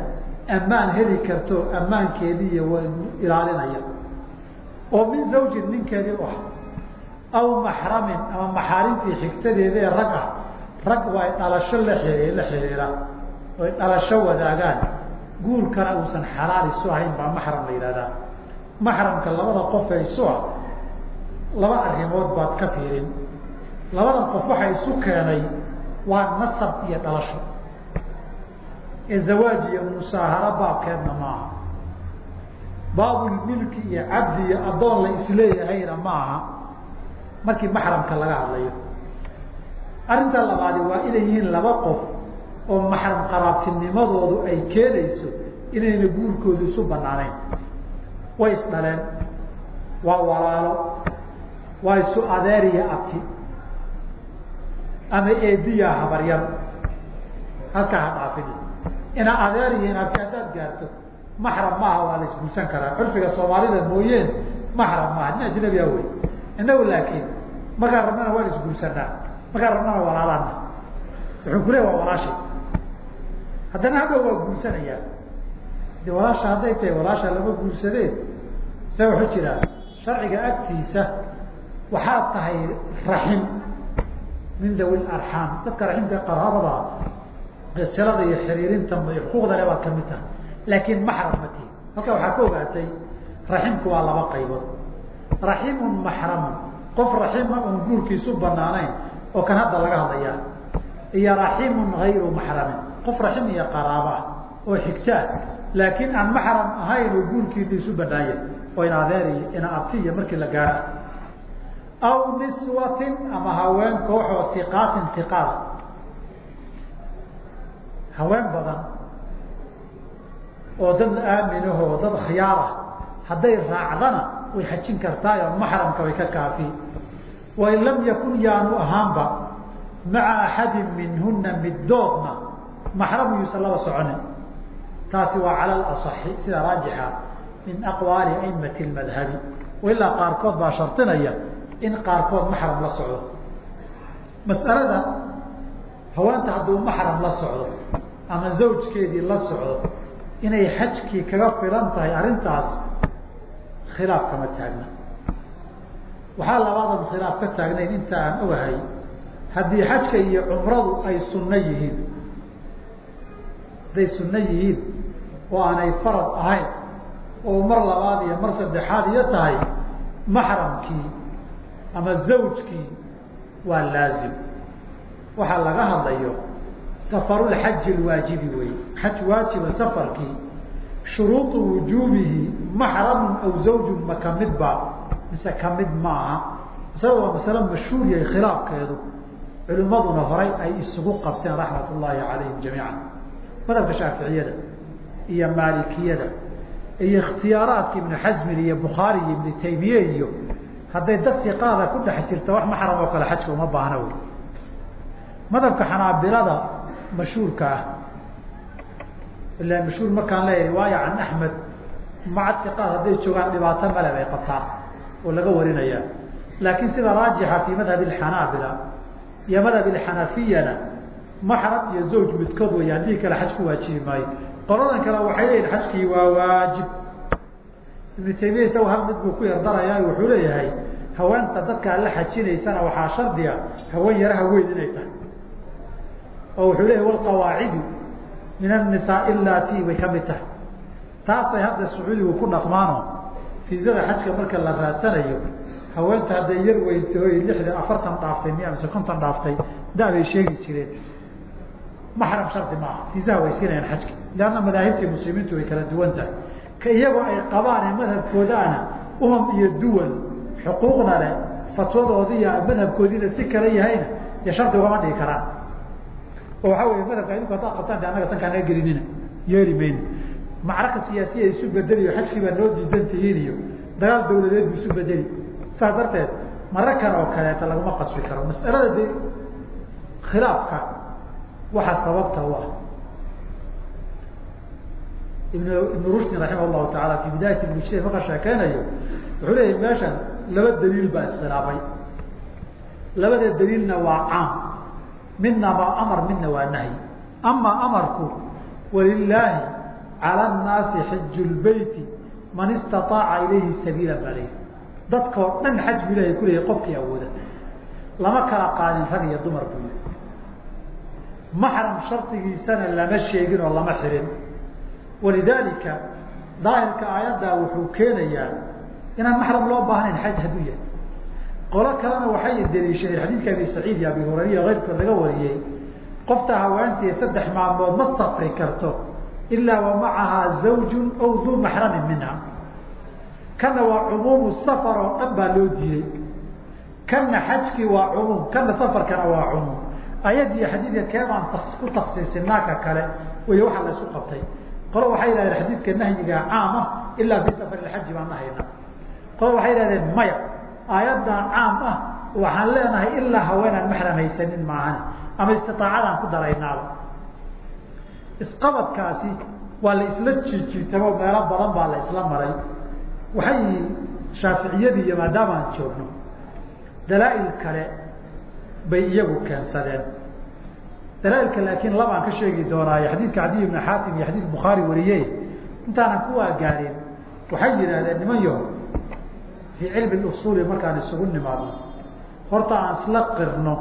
ammaan heli karto ammaankeedii iyo ilaalinaya oo min zawjin ninkeedii u ah aw maxramin ama maxaarimtii xigtadeeda ee rag ah rag waa dhalasho la la xiriira. Oy dhalasho wadaagaan. Guurkana uusan xalaal isu ahayn baa maxram la yidhahdaa maxramka labada qof ee isu ah laba arrimood baad ka fiirin. Labadan qof waxa isu keenay waa nasab iyo dhalasho. Ee zawaaj iyo musaaharo baabkeedna maaha. Baabulmilki iyo cabdi iyo addoon la isleeyahayna ma aha markii maxramka laga hadlayo arrinta labaadi waa inay yihiin laba qof oo maxram qaraabtinimadoodu ay keenayso inayna guurkoodu isu banaanayn way isdhaleen waa walaalo waa isu adeer iyo abti ama eediya habaryar halkaa ha dhaafini ina adeer iyo in abti haddaad gaarto maxram maaha waa la isguursan karaa. Curfiga soomaalida mooyeen maxram maaha. Nin ajnabiya wey. Inagu laakiin markaan rabnana waan isguursanaa markaan rabnana walaalaana wuxuu ku leey waa walaashay. Haddana hadda waa guursanayaa. De walaasha hadday tahay walaasha lama guursadeen se wuxuu jiraa sharciga agtiisa waxaad tahay raxim min dawi arxaam. Dadka raximka qaraabada silada iyo xiriirinta xuquuqda le baad ka mid tahay laakiin maxram ma tihi. Halkaa waxaa ka ogaatay raximku waa laba qaybood. Raximun maxramun. Qof raxima un guurkiisu banaanayn oo kan hadda laga hadlayaa iyo raximun hayru maxramin qof raxim iyo qaraaba oo xigtaa laakiin aan maxram ahayn oo isu banaaya oo in adeer ina abti iyo markii la gaara. Aw niswatin ama haween kooxoo iqaatin iqaada haween badan oo dad aaminahoo dad khiyaarah hadday raacdana way xajin kartaayo maxramka way ka kaafi wain lam yakun yaanu ahaanba maca axadin minhuna middoodna maxramu yuusan laba soconin taasi waa cala alaصaxi sida raajixa min aqwaali aimati اmadhabi ilaa qaarkood baa shardinaya in qaarkood maxram la socdo mas'alada haweenta hadduu maxram la socdo ama zawjkeedii la socdo inay xajkii kaga filan tahay arrintaas khilaaf kama taagna waxaa labaadan khilaaf ka taagnayn inta aan ogahay haddii xajka iyo cumradu ay sunno yihiin. Hadday sunno yihiin oo aanay farad ahayn oo mar labaad iyo mar saddexaad iyo tahay maxramkii ama zawjkii waa laazim. Waxaa laga hadlayo safarulxaji lwaajibi wey. Xaj waajiba safarkii shuruudu wujuubihi maxramun aw zawjun ma ka mid ba mise ka mid maaha isaga waa masale mashhuur yahay khilaafkeedu culimmaduna horay ay isugu qabteen raxmat ullaahi calayhim jamiican. Madhabka shaaficiyada iyo maalikiyada iyo ikhtiyaaraadka ibnu xasmin iyo bukhaari iyo ibnu taymiye iyo hadday dadkii qaada ku dhex jirta wax maxram oo kale xajka uma baahna wey. Madhabka xanaabilada mashhuurka ah ila mashhuur markaan leeyahay waayo can axmed macadka qaad hadday joogaan dhibaato male bay qabtaa oo laga warinaya. Laakiin sida raajixa fi madhab xanaabila iyo madhab xanafiyana maxram iyo zawj midkood wayaan dhihi kale xaj waajibi maayo. Qoladan kale waxay leeyihiin xajkii waa waajib. Ibnu taymiya isaga hal mid buu ku yardaraya wuxuu leeyahay haweenta dadkaa la xajinaysana waxaa shardiga haween yaraha weyn inay tahay. Oo wuxuu leeyahy walqawaacidu min annisaa lati way ka mid tahay. Taasay hadda sacuudigu ku dhaqmaano fiisada xajka marka la raadsanayo haweenta hadday yar weyntaho lixdan afartan dhaaftay miya mise konton dhaaftay da bay sheegi jireen. Maxram shardi maaha. Fiisaha way siinayaan xajka. Leanna madaahibtii muslimiintu way kala duwan tahay. Ka iyagoo ay qabaan madhabkoodaana umam iyo duwan xuquuqna leh fatwadoodiiya madhabkoodiina si kala yahayna dee shardi ugama dhigi karaan. Oo waxaa wey madhabka idinku haddaad qabtaan de annaga sankaa naga gelinina yeeli mayno macraka siyaasiya isu bedeliyo xajkii baa noo diidan tihiin iyo dagaal dawladeed bu isu bedeli. Saas darteed marakan oo kaleeta laguma qasbi karo. Mas'alada de khilaafka waxaa sababta u ah. Ibn ibn rushdin raximah llahu taala fi bidaayat mujtahid marka sheekeynayo wuxuu leeyahay meeshan laba daliil baa iskhilaafay. Labada daliilna waa caam. Midna waa amar midna waa nahyi ama amarku walilaahi cala nnaasi xiju lbeyti man istaaaca ilayhi sabiila baa layihi dadkao dhan xaj bu ilahay kuleeyahy qofkii awooda lama kala qaadin rag iyo dumar buu yihi maxram shardigiisana lama sheegin oo lama xirin walidaalika daahirka aayaddaa wuxuu keenayaa inaan maxram loo baahnayn xaj hadduu yahay qolo kalena waxay daliishadeen xadiidka abi saciid iyo abi hurayra keyrkood laga wariyey qofta haweentii saddex maalmood ma safri karto ilaa wa macahaa zawjun aw duu maxramin minha. Kana waa cumuumu safar oo dhan baa loo diiday kana xajkii waa cumuum kana safarkana waa cumuum. Ayad iyo xadiidka keebaan ku taksiisinaaka kale wey waxaa la qabtay. Qolo waxay yihahdeen xadiidka nahyigaa caama ilaa fi safar ilxaji baan nahayna qolo waxay yihahdeen maya aayaddaa caam ah waxaan leenahay ilaa haweenaan maxram haysanin maahan ama istiaacadaan ku daraynaaba isqabadkaasi waa la isla jijiitamo meelo badan baa la isla maray. Waxay shaaficiyadii iyo maadaama aan joogno dalaa-il kale bay iyagu keensadeen. Dalaa-ilka laakiin labaan ka sheegi doonaayo xadiidka cadiy ibn xaatim iyo xadiid bukhaari wariye intaanan kuwaa gaarin waxay yidhahdeen niman yo fii cilmi usuuli markaan isugu nimaadno horta aan isla qirno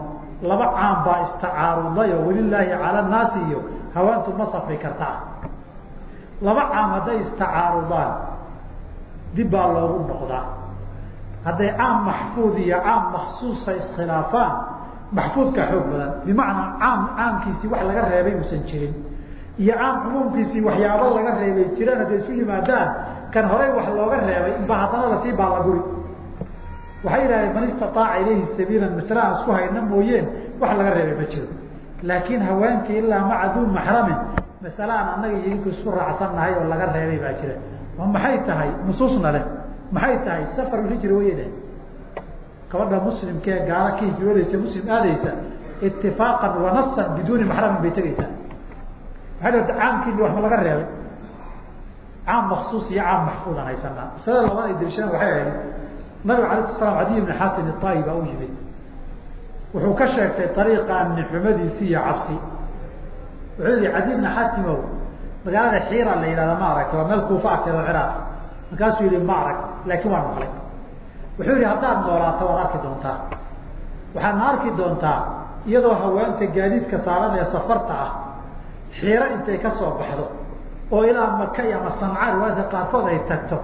laba caan baa istacaaruday oo welilaahi cala naasi iyo haweentu ma safri kartaa laba caam hadday istacaarudaan dib baa loogu noqdaa hadday caam maxfuud iyo caam maksuusa iskhilaafaan maxfuudkaa xoog badan. Bimacnaa caam caamkiisii wax laga reebay uusan jirin. Iyo caam cumuumkiisii waxyaabo laga reebay jiraan hadday isu yimaadaan kan horey wax looga reebay inba haddana la sii baalaguri. Waxay yidhahdeen man istaaaca ilayhi sabiilan masle aan isku hayna mooyeen wax laga reebay ma jiro laakiin haweenkii ilaa maca duu maxramin. Masale aan annaga iyo idinku isku raacsannahay oo laga reebay baa jira. Ma maxay tahay? Nusuusna leh. Maxay tahay? Safarulhijri wayne gabadha muslimkee gaala ka hijroodaysa muslim aadaysa itifaaqan wa nasan biduuni maxramin bay tegeysaa waxay data caamkiini wax ma laga reebay. Caam maksuus iyo caam maxfuudan haysanaa. Masalada labaad ay daliishadaan waxay ahayd nabiga alay sla slam cadiy bni xatim iطaayi baa u yimid wuxuu ka sheegtay ariiqa amni xumadiisi iyo cabsi. Wuxuu yihi cadiy bni xatimow magaalada xiira la yihahda ma aragta waa meel kuufa agteeda o ciraaq. Markaasuu yihi ma arag laakiin waan maqlay. Wuxuu yihi haddaad noolaato waad arki doontaa. Waxaadna arki doontaa iyadoo haweenta gaadiidka saaran ee safarta ah xiiro intay ka soo baxdo oo ilaa maka ama sanca riwaayadka qaarkood ay tagto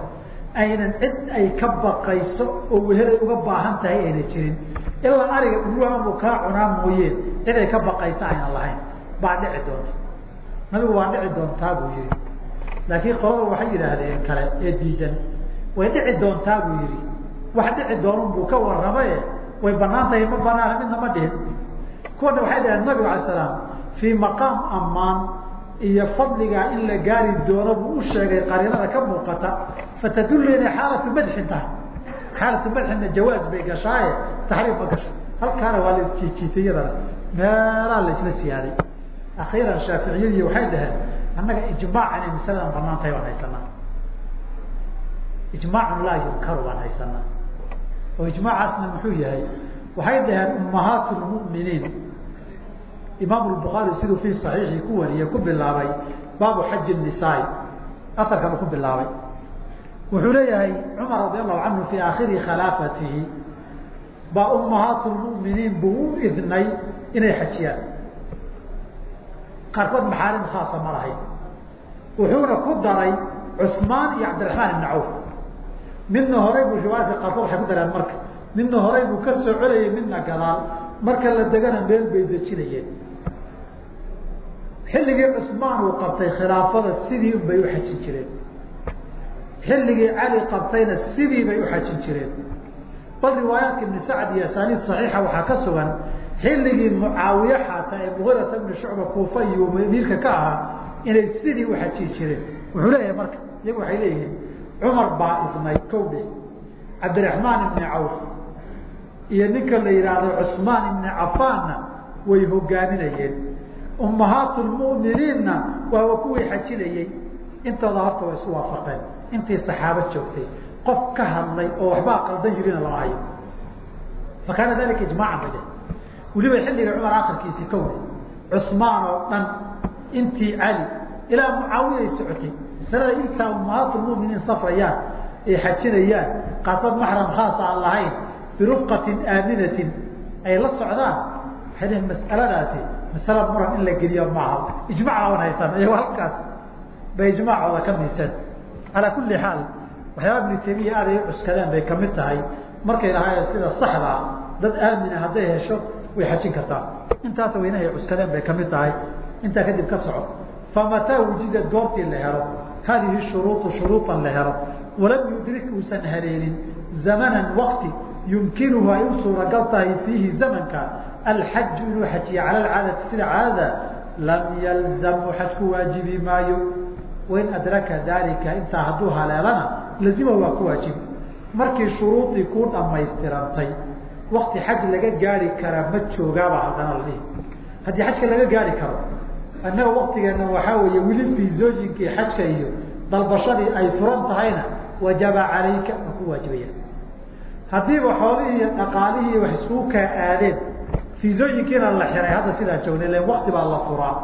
aynan cid ay ka baqayso oo wehelay uga baahan tahay ayna jirin. Ilaa ariga uruhamu kaa cunaa mooyeen cid ay ka baqayso aynan lahayn. Baa dhici doonta. Nabigu waa dhici doontaa buu yihi laakiin qolada waxay yidhaahdeen kale ee diidan way dhici doontaa buu yihi wax dhici doonun buu ka warramaye way bannaan tahay ma banaana midna ma dhihin. Kuwana waxay dhaheen nabigu alay salaam fii maqaam ammaan iyo fadligaa in la gaari doono buu u sheegay qariinada ka muuqata fatadullu inay xaalatu madxin tahay xaalatu madxinna jawaaz bay gashaaye taxriif ma gasho halkaana waa la isjiijiitay iyadana meelaa la siyaaday akhiiran shaaficiyadii waxay dhaheen annaga ijmaac inay masaladan bannaan tahay baan haysanaa ijmaacun laa yunkaru baan haysanaa oo ijmaacaasna muxuu yahay waxay dhaheen ummahaat lmu'miniin imaam buaari siduu fi صaxiixii ku wariyey ku bilaabay baabu xaji nisaai asarkan ku bilaabay wuxuu leeyahay cumar radi allahu canhu fi aakhiri khilaafatihi baa ummahaat lmuminiin buu u idnay inay xajiyaan. Qaarkood maxaarim khaasa ma lahayn. Wuxuuna ku daray cusmaan iyo cabdiraxmaan ibn cawf. Midna horey buu riwaayadka qaarkood waxay ku dareen marka midna horey buu ka soconayay midna gadaal. Marka la degana meel bay dejinayeen. Xilligii cusmaan uu qabtay khilaafada sidii un u xajin jireen xilligii cali qabtayna sidii bay u xajin jireen. Bal riwaayaadka ibni sacd iyo asaaniid saxiixa waxaa ka sugan xilligii mucaawiye xaata ee muhirata ibni shucba kuufa iyo amiirka ka ahaa inay sidii u xajin jireen. Wuxuu leeyahay marka iyagu waxay leeyihiin cumar baa idnay kowdhe cabdiraxmaan ibni cawf iyo ninka la yidhaahdo cusmaan ibni cafaanna way hogaaminayeen. Ummahaat lmu'miniinna waaba kuwii xajinayey intooda horta way isu waafaqeen intii saxaabo joogtay qof ka hadlay oo waxbaa qaldan jirina lama hayo fa kaana dalika ijmaacan bay dheh weliba xilliga cumar akhirkiisii kowne cusmaan oo dhan intii cali ilaa mucaawiya ay socotay masalada intaa ummahaat lmuminiin safrayaan ay xajinayaan qaarkood maxram khaasa aan lahayn birufqatin aaminatin ay la socdaan waxay lehin mas'aladaasi masala muran in la geliyo maaha. Ijmac aan haysan iyago halkaas bay ijmaacooda ka miiseen calaa kulli xaal waxyaaba ibnu taymiya aad ay cuskadeen bay ka mid tahay. Markay lahaayeen sida saxdaa dad aamina hadday hesho way xajin kartaa. Intaas weynahay cuskadeen bay ka mid tahay. Intaa kadib ka soco. Famataa wujidad goortii la helo? Hadihi shuruuطu shuruuطan la helo. Walam yudrik uusan haleelin zamanan wakti yumkinuhu ay u suuragal tahay fiihi zamanka. Alxaju inuu xajiya cala alcaadati sida caadada lam yalzamu xajku waajibi maayo wain adraka dalika intaa hadduu haleelana lazima waa ku waajibi markii shuruudii kuu dhammaystirantay wakti xaj laga gaari karaa ma joogaaba haddana la dhihi haddii xajka laga gaari karo annaga waktigeena waxaa weeye weli fiisooyinkii xajka iyo dalbashadii ay furan tahayna wajaba calayka ma ku waajibaya haddiiba xoolihii iyo dhaqaalihii wax iskugu kaa aadeen fiisooyinkiina la xiray hadda sidaan joognay len wakti baa la furaa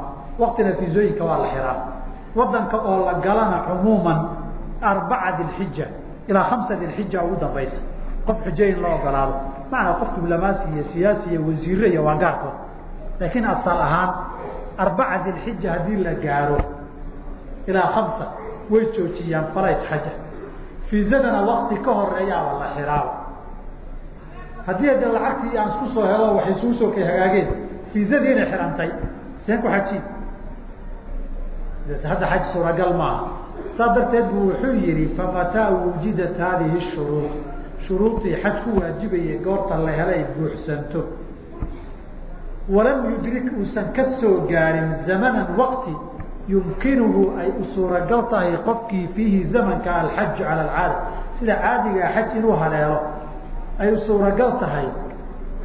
waktina fiisooyinka waa la xiraa wadanka oo la galana cumuuman arbaca dilxija ilaa hamsa dilxija ugu dambaysa. Qof xujo in la ogolaado. Macnaa qof diblomaasi iyo siyaasi iyo wasiire iyo waa gaarkood. Laakiin asal ahaan arbaca dilxija haddii la gaaro ilaa hamsa way joojiyaan falayt xaja. Fiisadana wakti ka horeeyaaba la xiraaba haddii ada lacagtii aan isku soo helo waxay suu soo kay hagaageen. Fiisadii inay xirantay. Seen ku xaji hadda xaj suuragal maaha. Saas darteed bu wuxuu yihi famataa wujidat hadihi shuruud. Shuruudtii xaj ku goorta la helay buuxsanto. Walam yudrik uusan ka soo gaarin zamanan waqti yumkinuhu ay u suuragal tahay qofkii fiihi zamanka alxaju cala alcaada sida caadigaa xaj inuu haleelo ay u suuragal tahay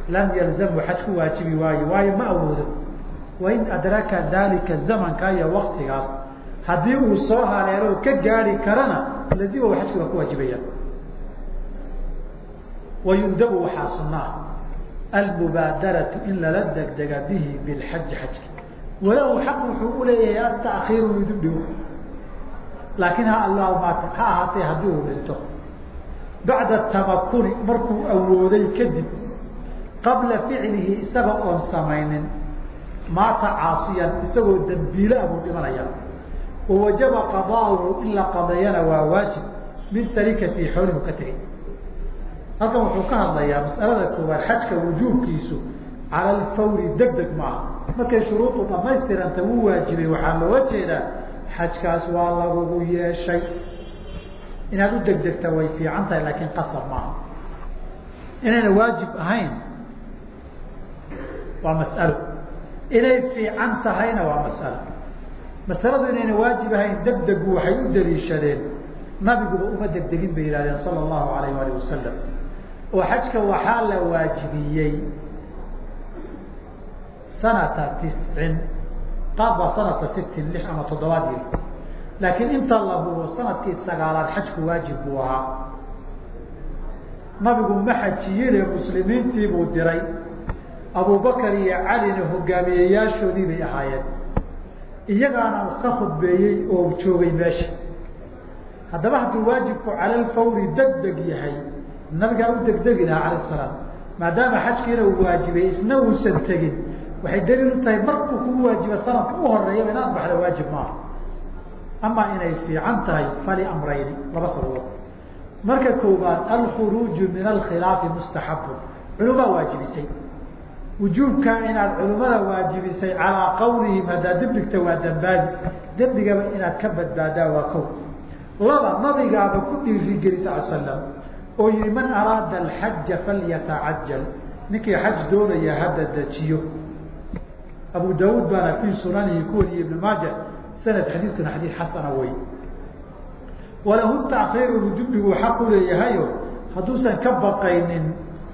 lam yalzamu xaj waajibi waayo waayo ma awoodo wain adraka dalika zamanka iyo waktigaas haddii uu soo haleelo ka gaari karana lazima xajki waa ku waajibaya wayundabu waxaa sunaa almubaadaratu in lala degdega bihi bilxaji xajka walow xaq wuxuu uleeyahay atakiiru idib dhigo laakiin ha allahuma ha ahaatee haddii uu dhinto bacda tamakuni markuu awooday kadib qabla ficlihi isaga oon samaynin maata caasiyan isagoo dambiile abuu dhimanaya wawajaba qadaahu in la qadeeyana waa waajib min tarikatii xoolihu ka tegay halkan wuxuu ka hadlayaa mas'alada koowaad xajka wujuubkiisu cala alfawri deg deg maaha markay shuruudu dhamaystiranta wuu waajibay. Waxaa looga jeedaa xajkaas waa lagugu yeeshay. Inaad u degdegta way fiican tahay laakiin qasab maaha inayna waajib ahayn waa mas'alo inay fiican tahayna waa mas'alo masaladu inayna waajib ahayn degdegu waxay u daliishadeen nabiguba uma degdegin bay yihahdeen sala allahu alayh alih wasalam oo xajka waxaa la waajibiyey sanata tiscin qaad baa sanata sittin lix ama toddobaad yiri laakiin inta la hubo sannadkii sagaalaad xajku waajib buu ahaa. Nabigu ma xajiyine muslimiintii buu diray abubakar iyo calina hogaamiyeyaashoodii bay ahaayeen. Iyagaana ka khudbeeyey oo joogay meesha. Haddaba hadduu waajibku cala lfawri deg deg yahay nabigaa u degdegi lahaa alayh salaam maadaama xajkiina uu waajibay isna uusan tegin waxay daliil u tahay markuu kugu waajiba sanadka u horeeyaba inaad baxda waajib maaha amaa inay fiican tahay fali amrayni laba sababood. Marka koobaad alkhuruuju min alkhilaafi mustaxabun culumaa waajibisay wujuubkaa inaad culimmada waajibisay calaa qawlihim haddaad dembigta waa dambaabi dembigaba inaad ka badbaadaa waa kow. Laba nabigaaba ku dhiirigeli sal slam oo yihi man araada alxaja falyatacajal ninkii xaj doonaya hadda dejiyo abu daauud baana fii sunanihi ku wariyey ibn maaja sanad xadiidkuna xadiid xasana wey. Walahu takiiru wujubigu xaq u leeyahayo hadduusan ka baqaynin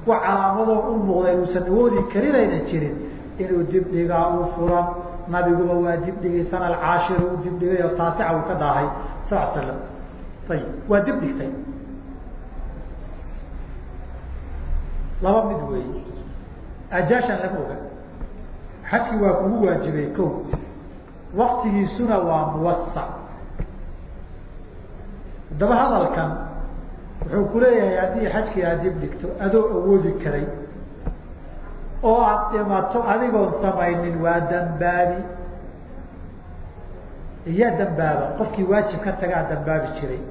wax calaamadoo u muuqda inuusan awoodi karinayna jirin inuu dibdhigaa uu furan nabiguba waa dibdhigay sana alcaashir u dibdhigay oo taasica uu ka daahay sal slam ayib waa dibdhigtay laba mid weeye ajaashan lama oga. Xajki waa kugu waajibay ko waktigiisuna waa muwasac haddaba hadalkan wuxuu ku leeyahay haddii xajkii aad dib dhigto adoo awoodi karay oo aad dhimato adigoon samaynin waa dambaabi iyaa dambaaba qofkii waajib ka tagaa dambaabi jiray.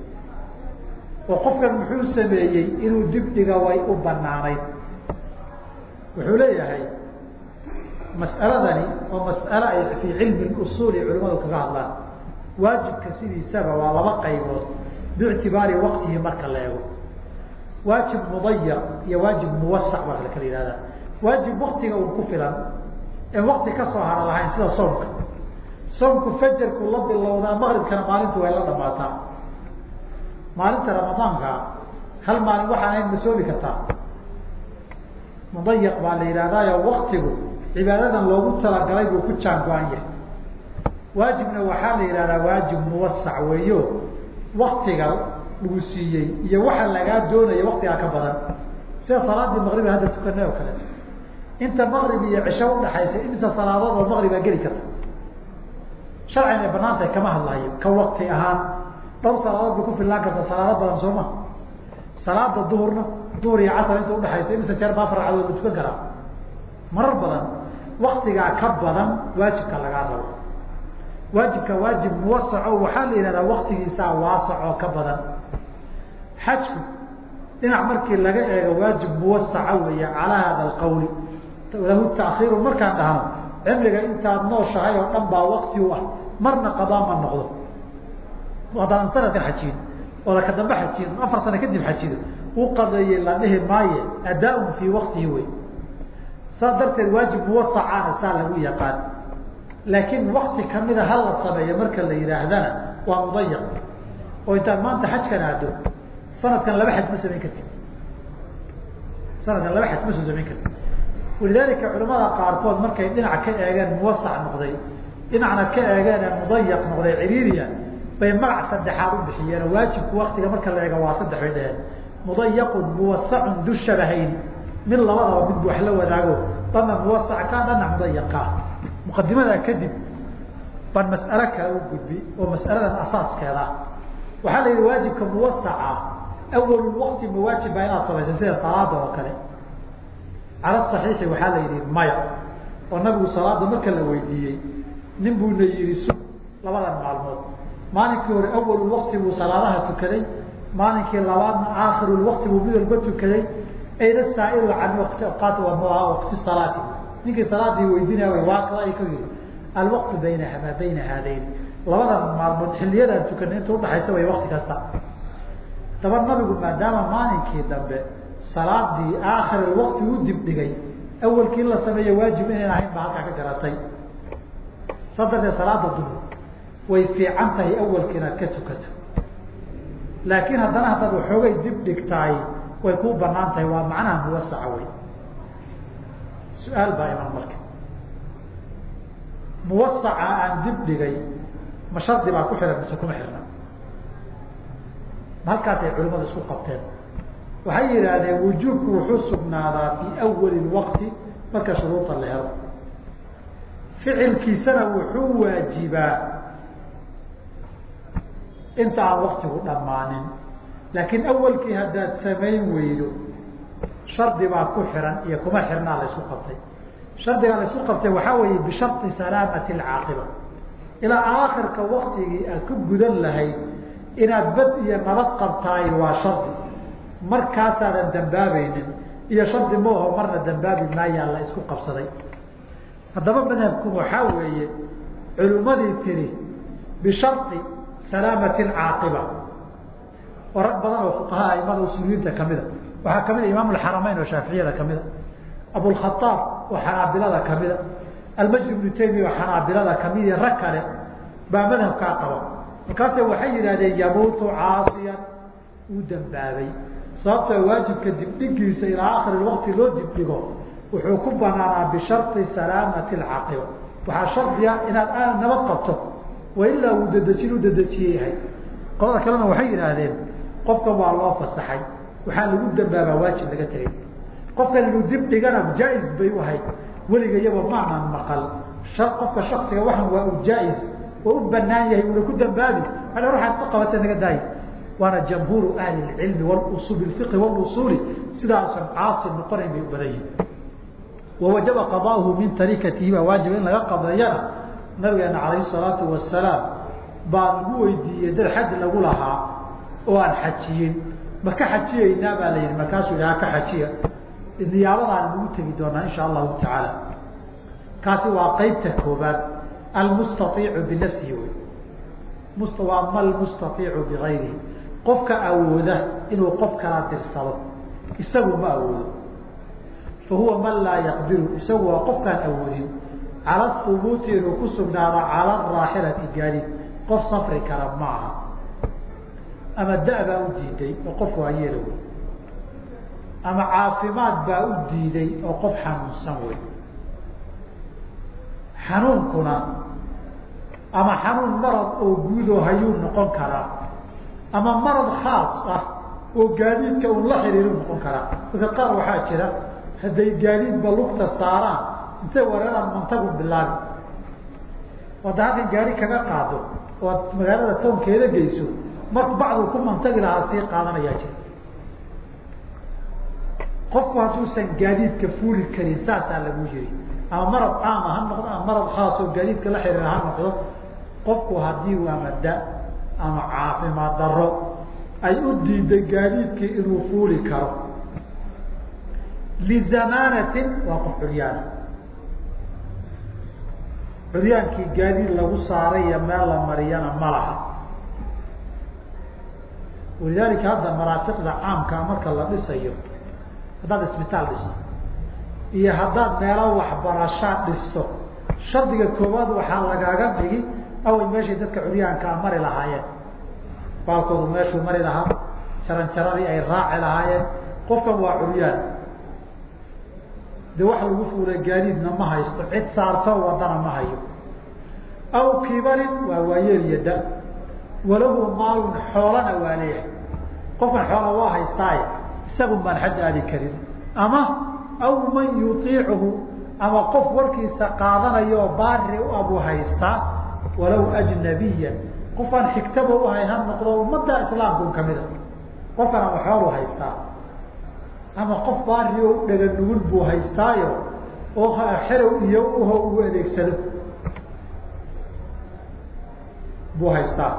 Oo qofkan muxuu sameeyey inuu dib dhiga way u banaanayd wuxuu leeyahay mas'aladani oo mas'ale ay fii cilmi usuuli culimadu kaga hadlaan. Waajibka sidiisaba waa laba qaybood biictibaari waqtihi marka la eego waajib mudayar iyo waajib muwasac baa la kala yihahdaa waajib waktiga un ku filan ee wakti ka soo hara lahayn sida soomka soomku fajarku la bilowdaa maqribkana maalintu way la dhamaataa maalinta ramadaanka hal maalin waxaan ahayn ma soomi kartaa mudayaq baa la yidhahdaayo waktigu cibaadadan loogu talagalay buu ku jaan go-an yahay waajibna waxaa la yidhahdaa waajib muwasac weeyo waktiga lagu siiyey iyo waxa lagaa doonaya waktigaa ka badan. Sida salaadii maqribi hadda tukanay oo kale. Inta maqrib iyo cisho udhaxaysa imisa salaadood oo maqribaa geli karta. Sharcigan ay bannaan tahay kama hadlayo ka wakti ahaan. Dhowr salaadood bay ku fillaan karta salaado badan soo ma. Salaada duhurna duhur iyo casar inta udhaxaysa imisa jeer baa afar tukan karaa. Marar badan waktigaa ka badan waajibka lagaa rabo waajibka waajib muwasaco waxaa la yihahdaa waktigiisaa waasac oo ka badan. Xajku dhinac markii laga eego waajib muwasaca weeye calaa hada alqawli. Lahu takiiru markaan dhahno cimriga intaad nooshahay oo dhan baa wakti u ah marna qadaa ma noqdo. Haddaadan sanadkan xajiin ooda ka dambe xajiin afar sano kadib xajido u qadeeyey la dhihi maaye adaaun fii waktihi wey saas darteed waajib muwasacaana saa lagu yaqaan laakiin wakti kamida ha la sameeyo marka la yidhaahdana waa mudayaq. Oo intaad maanta xajkan aado sanadkan laba xaj ma samayn kartid. Sanadkan laba xaj ma soo samayn kartid. Walidaalika culamada qaarkood markay dhinac ka eegeen muwasac noqday dhinacna ka eegeen ee mudayaq noqday ciriiriya bay magac saddexaad u bixiyeen oo waajibku waktiga marka la eego waa saddex bay dheheen mudayaqun muwasacun du shabahayn mid labadaba mid wax la wadaago dhanna muwasac ka dhanna mudayaqaa muqadimadaa kadib baan mas'alo kale u gudbi oo mas'aladan asaaskeeda waxaa la yidhi waajibka muwasaca awalulwakti mawaajib baa inaad samaysa sida salaada oo kale. Cala saxiixi waxaa la yidhi maya oo nabigu salaada marka la weydiiyey nin buuna yihi su labadan maalmood. Maalinkii hore awalulwakti buu salaadaha tukaday maalinkii labaadna aakhirulwakti buu mid walba tukaday ayna saailu can wati awqaat waqti salaati ninkii salaadii weydinaya waa kala ay yiri alwaqtu bayna maa bayna haadayn. Labadan maalmood xiliyadan tukana inta udhaxaysa way wakti kasta. Daba nabigu maadaama maalinkii dambe salaadii aakhir waqti u dibdhigay awalkii in la sameeyo waajib inayn ahayn baa halkaa ka garatay. Saas darteed salaada duhur way fiican tahay awalka inaad ka tukato. Laakiin haddana haddaad waxoogay dib dhigtaay way kuu bannaan tahay. Waa macnaha muwasaca wey su'aal baa iman marka. Muwasaca aan dib dhigay ma shardi baa ku xihan mise kuma xirna. Halkaasay culimadu isku qabteen. Waxay yidhaahdeen wujuubku wuxuu sugnaadaa fii awali waqti marka shuruuda la helo. Ficilkiisana wuxuu waajibaa inta aan waktigu dhammaanin. Laakiin awalkii haddaad samayn weydo shardi baa ku xiran iyo kuma xirnaa la isku qabtay. Shardigaa la isku qabtay waxaa weeye bishardi salaamati alcaaqiba. Ilaa aakhirka waktigii aad ku gudan lahayd inaad bad iyo nabad qabtaay waa shardi. Markaasaadan dambaabaynin iyo shardi maaho marna dambaabi maayaa la isku qabsaday. Haddaba madhabku waxaa weeye culimmadii tiri bishari salaamati alcaaqiba. Oo rag badan oo fuqahaa aimada usuliyiinta kamida waxaa ka mid a imaam alxaramayn oo shaaficiyada kamida abulkhaaab oo xanaabilada kamida almajdi ibnu taymiya oo xanaabilada ka mid iyo rag kale baa madhabkaa qaba markaase waxay yidhahdeen yamuutu caasiyan. Uu dambaabay. Sababtoo waajibka dibdhigiisa ilaa akhiri waqti loo dibdhigo wuxuu ku banaanaa bishari salaamati alcaaqiba waxaa shardiga inaad aad nabad qabto wailaa uu dadejin u dadejiye yahay. Qolada kalena waxay yidhaahdeen qofkan waa loo fasaxay waxaa lagu dambaabaa waajib laga tegay. Qofkan inuu dib dhigana jaa-is bay u ahayd. Weliga iyaba maanan maqal. Qofka shaksiga waxan waa u jaa-is waa u banaan yahay una ku dambaabi. A waxaa iska qabatee naga daayi waana jamhuuru ahli lcilmi wausul fiqhi walusuuli sidaasan caasi noqonayn bay u badan yihiin wawajaba qadaahu min tarikatihi baa waajiba in laga qadeeyana nabigeena calayhi salaatu wasalaam baa lagu weydiiyey dad xaj lagu lahaa oo aan xajiyin ma ka xajiyeynaa baa la yihi markaasuu yidhaha ka xajiya. Niyaabadaan lagu tegi doonaa insha allahu tacaala. Kaasi waa qeybta koobaad almustaiicu binafsihi wey waa ma almustaiicu bigayrihi. Qofka awooda inuu qof kala dirsado isagu ma awoodo. Fa huwa man laa yaqdiru isagu waa qofkaan awoodin. Cala hubuuti inuu ku sugnaado cala raaxilati gaadi qof safri kara ma aha ama da- baa u diiday oo qof waayeela wey. Ama caafimaad baa u diiday oo qof xanuunsan wey. Xanuunkuna ama xanuun marad oo guudoo hayuu noqon karaa ama marad khaas ah oo gaadiidka un la xiriiru noqon karaa. Dadka qaar waxaa jira hadday gaadiidba lugta saaraan intay wareeraan mantagu bilaabi. Wada halkan gaari kaga qaado oo ad magaalada townkeeda geyso marku bacdu ku mantagi lahaa sii qaadanayaa jira qofku hadduusan gaadiidka fuuli karin saasaa lagu yiri. Ama marad caama ha noqdo ama marad khaas oo gaadiidka la xiriira ha noqdo qofku haddii ama da ama caafimaad daro ay u diiday gaadiidkii inuu fuuli karo. Lizamaanatin waa qof curyaana curyaankii gaadiid lagu saaray iyo meel la mariyana ma laha walidaalika hadda maraafiqda caamkaa marka la dhisayo haddaad isbitaal dhisto iyo haddaad meelo waxbarashaa dhisto shardiga koowaad waxaa lagaaga dhigi away meeshay dadka curyaankaa mari lahaayeen. Baalkoodu meeshuu mari lahaa jaran jaradii ay raaci lahaayeen. Qofkan waa curyaan de wax lagu fuulay gaadiidna ma haysto cid saarto wadana ma hayo. Aw kibarin waa waayeel iyo da walahu maalun xoolana waa leeyahay. Qofkan xoola waa haystaaye isagun baan xaj aadi karin. Ama aw man yutiicuhu ama qof warkiisa qaadanayo oo baari u abu haystaa walow ajnabiya qofaan xigtaba uhay ha noqdo ummadda islaamkun kamida qofkan ama xoolu haystaa. Ama qof baari o dhaga nugul buu haystaayo oo xerow iyo uho uu adeegsado. Buu haystaa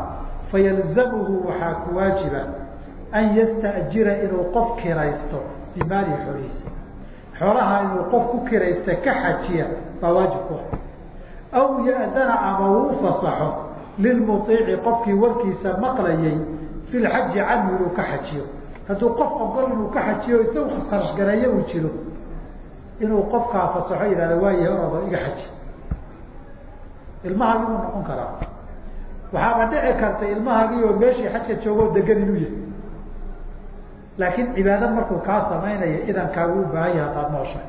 fayalzamuhu waxaa ku waajiba an yasta'jira inuu qof kiraysto bimaali xoolihiisa xoolaha inuu qof ku kiraysta ka xajiya baa waajib ku aw ya'dana ama uu fasaxo lilmuiici qofkii warkiisa maqlayay fi canhu inuu ka xajiyo hadduu qof ogol inuu ka xajiyo isagu kharashgareeyo uu jiro inuu qofkaa fasaxo yihahda waayahay orado iga xaji ilmahaagi uu noqon karaa waxaaba dhici karta ilmahaagii oo meeshii xajka joogoo degan inuu yahay. Laakiin cibaado markuu kaa samaynaya idankaagu u baahan yahay hadaad noosha.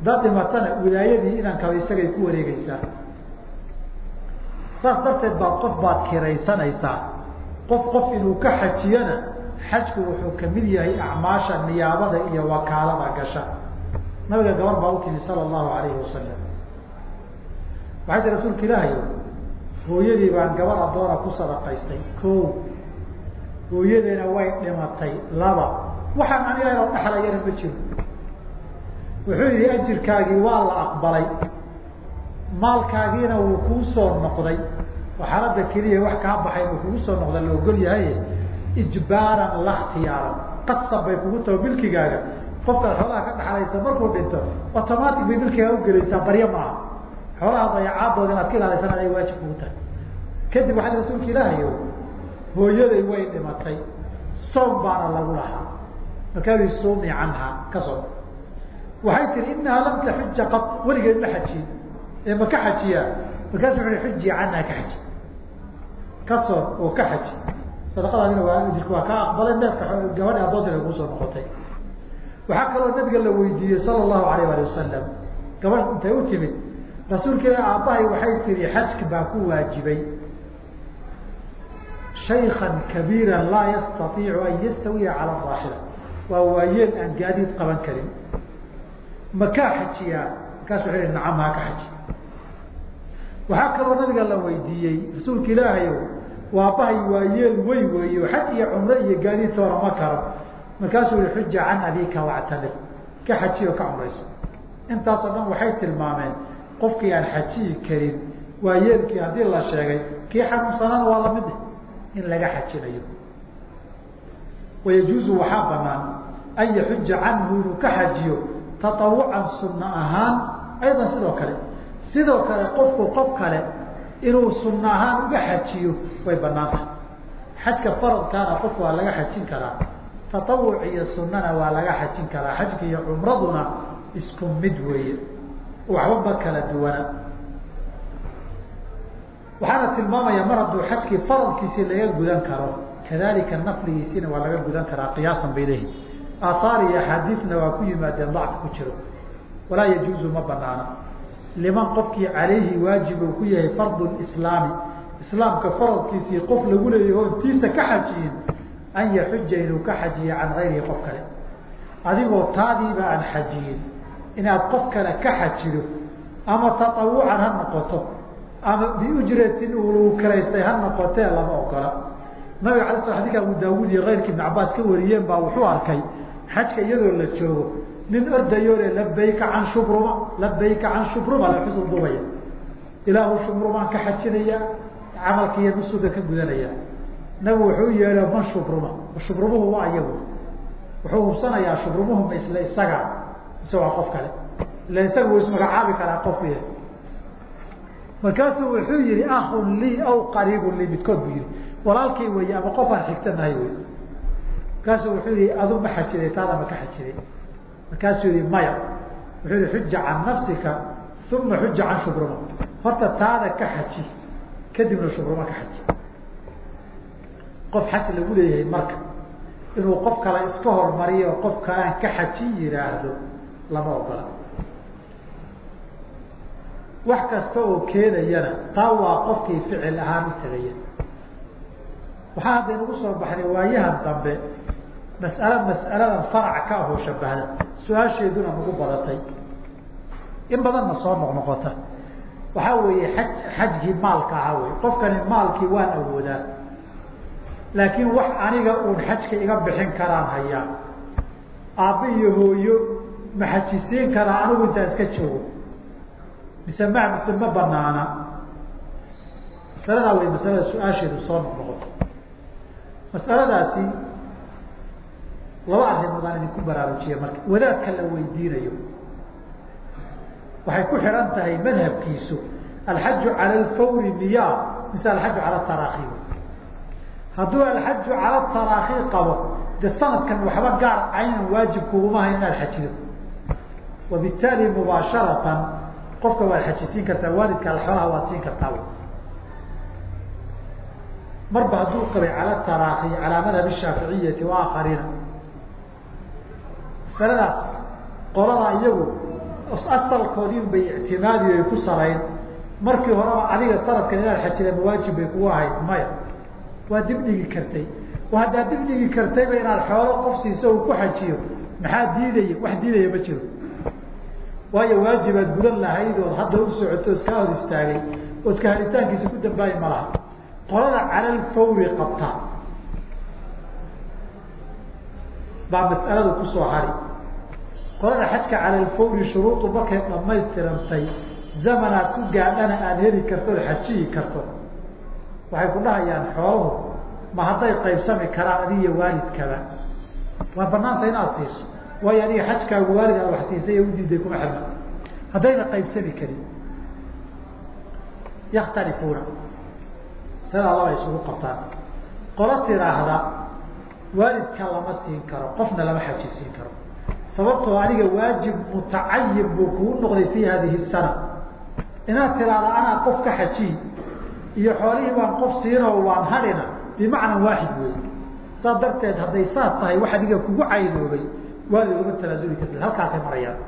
Hadaad dhimatana wilaayadii idankaba isagay ku wareegeysaa saas darteed baad qof baad kiraysanaysaa. Qof qof inuu ka xajiyana xajku wuxuu ka mid yahay acmaasha niyaabada iyo wakaalada gasha. Nabiga gabar baa utimi sala allahu alayhi wasalam waxay ti rasuulka ilaahay hooyadii baan gabar adoona ku sadaqaystay ko hooyadeena way dhimatay laba. Waxaan aniga inoo dhexlayana ma jiro. Wuxuu yihi ajirkaagii waa la aqbalay. Maalkaagiina wuu kuu soo noqday. Oo xaaladda keliya wax kaa baxay uu kugu soo noqda la ogol yahay. Ijbaaran la ikhtiyaaran qasab bay kugu taho milkigaaga. Qofkaad xoolaha ka dhexlaysa markuu dhinto automatic bay milkigaa ugelaysaa baryo maaha xoolaha dayacaadooda inaad ka ilaalisan aday waajib kugu tahay. Kadib waxaa rasuulka ilaahayo hooyaday way dhimatay soom baana lagu lahaa. Markaasui suumi canha ka soo waxay tihi inahaa lam taxuja qad weligeed ma xajiyin ee ma ka xajiyaa markaasu wuxu xuji canha ka xaji ka soon oo ka xaji sadaqadaadina waa waa kaa aqbalay neefka gabadhi addoontina ku soo noqotay. Waxaa kaloo nabiga la weydiiyey sala allahu alayh ali wasalam gabadh intay u timid rasuulka ila aabbahay waxay tihi xajki baa ku waajibay. Shaykan kabiiran laa yastaiicu an yastawiya cala raaxila. Waa waayeel aan gaadiid qaban karin. Ma kaa xajiyaa markaasu yihi nacam haa ka xaji. Waxaa kaloo nabiga la weydiiyey rasuulka ilaahayow waabahay waayeel wey weeyo xaj iyo cumro iyo gaadiid toona ma karo. Markaasuu yihi xuja can abika wactamir ka xajiy oo ka cumrayso. Intaasoo dhan waxay tilmaameen qofkii aan xajiyi karin waayeelkii haddii la sheegay kii xanuunsanana waa la mid in laga xajinayo. Wayajuuzu waxaa banaan an yaxuja canhu inuu ka xajiyo taawucan sunno ahaan aydan sidoo kale. Sidoo kale qofku qof kale inuu sunno ahaan uga xajiyo way bannaan tahay. Xajka faradkaana qof waa laga xajin karaa. Taawuc iyo sunnana waa laga xajin karaa. Xajka iyo cumraduna isku mid weeye waxba ma kala duwana. Waxaana tilmaamaya mar hadduu xajkii faradkiisii laga gudan karo kadalika nafligiisiina waa laga gudan karaa qiyaasan bay leeyihiin aathaar iyo axaadiidna waa ku yimaadeen dacfi ku jiro. Walaa yajuuzu ma banaana liman qofkii calayhi waajib ku yahay fardu islaami islaamka faradkiisii qof lagu leeyahy oo intiisa ka xajiyin an yaxuja inuu ka xajiyo can gayrihi qof kale. Adigoo taadiiba aan xajiyin inaad qof kale ka xajido ama taawucan ha noqoto ama biujratin karaystay ha noqotee lama ogola. Nabiga ala sl adika abu daawuud iyo keyrka ibn cabaas ka wariyeen baa wuxuu arkay xajka iyadoo la joogo nin ordayo le labayka can shubruma labayka can shubruma la xusul dubaya ilaahu shubrumaan ka xajinaya camalka nusuga ka gudanaya. Nabigu wuxuu yeedha man shubruma shubrumuhu waa iyagu. Wuxuu hubsanayaa shubrumuhu ma isla isaga waa qof kale. Ila isaga wuu ismagacaabi karaa qofku yahay markaasuu wuxuu yihi akun lii aw qariibun lii midkood buu yihi walaalkay weeye ama qof aan xigtanahay wey markaasuu wuxuu yihi adu ma xajiday taada ma ka xajiday markaasuu yihi maya. Wuxuu yihi xuja can nafsika uma xuja can shubruma. Horta taada ka xaji kadibna shubruma ka xaji. Qof xaj lagu leeyahay marka. Inuu qof kale iska hormariyo qof kalaan ka xaji yihaahdo lama ogola wax kasta oo keenayana taa waa qofkii ficil ahaan u tegaya waxaa hadda inagu soo baxday waayahan dambe mas'alo mas'aladan farac ka ahoo shabahda su'aasheeduna nagu badatay. In badanna soo noqnoqota. Waxaa weeye xaj xajkii maalka ahaa wey qofkani maalkii waan awoodaa. Laakiin wax aniga uun xajka iga bixin karaan hayaa. Aabba iyo hooyo ma xajisiin karaa anigu intaan iska joogo. Mise ma mise ma banaana. Masaladaa wey masalada su'aasheedu soo noqnoqoto. Masaladaasi laba arrimood aan idinku baraarujiya marka. Wadaadka la weydiinayo waxay ku xihan tahay madhabkiisu. Alxaju cala alfawri miya mise alxaju cala tarakhi hadduu alxaju cala tarakhi qabo de sanadkan waxba gaar caynan waajib kuguma hayn inaad xajido wabittaali mubaasharatan qofka waad xajisiin kartaa waalidka alxolaha waad siin kartaa marba hadduu qabay cala tarakhi calaa madhab shaaficiyati wa aakariina masaladaas qolada iyagu asalkoodii un bay ictimaadi ay ku sarayn markii horeba adiga sanadkan inaad xajida mawaajib bay kugu ahayd maya waa dib dhigi kartay haddaad dib dhigi kartayba inaad xoolo qof siiso uu ku xajiyo maxaa diidaya wax diidaya ma jiro waayo waajibaad gudan lahayd ood hadda u socoto o iskaa hor istaagay ood kaharitaankiisa ku dambaayi ma laha. Qolada calal fawri qabta. Baa mas'aladu ku soo hari. Qolada xajka calal fawri shuruudu markay dhamaystirantay zamanaad ku gaadhana aada heli karto ood xajiyi karto. Waxay ku dhahayaan xooluhu ma hadday qaybsami karaan adigiyo waalidkaba? Waa banaanta inaad siiso waayo adiga xajkaagu waalid aad wax siisay ee udiiday kuma xirna haddayna qaybsami karin. Yakhtalifuuna sidaa laba isugu qabtaan. Qolo tiraahda waalidka lama siin karo qofna lama xaji siin karo. Sababtoo aniga waajib mutacayin buu kugu noqday fi hadihi sana. Inaad tiraahda anaa qof ka xajiy iyo xoolihii baan qof siinoo waan hadhina. Bimacna waaxid wey saas darteed hadday saas tahay wax adiga kugu caynoobay waalid uma talaasuli kartid halkaasay marayaan.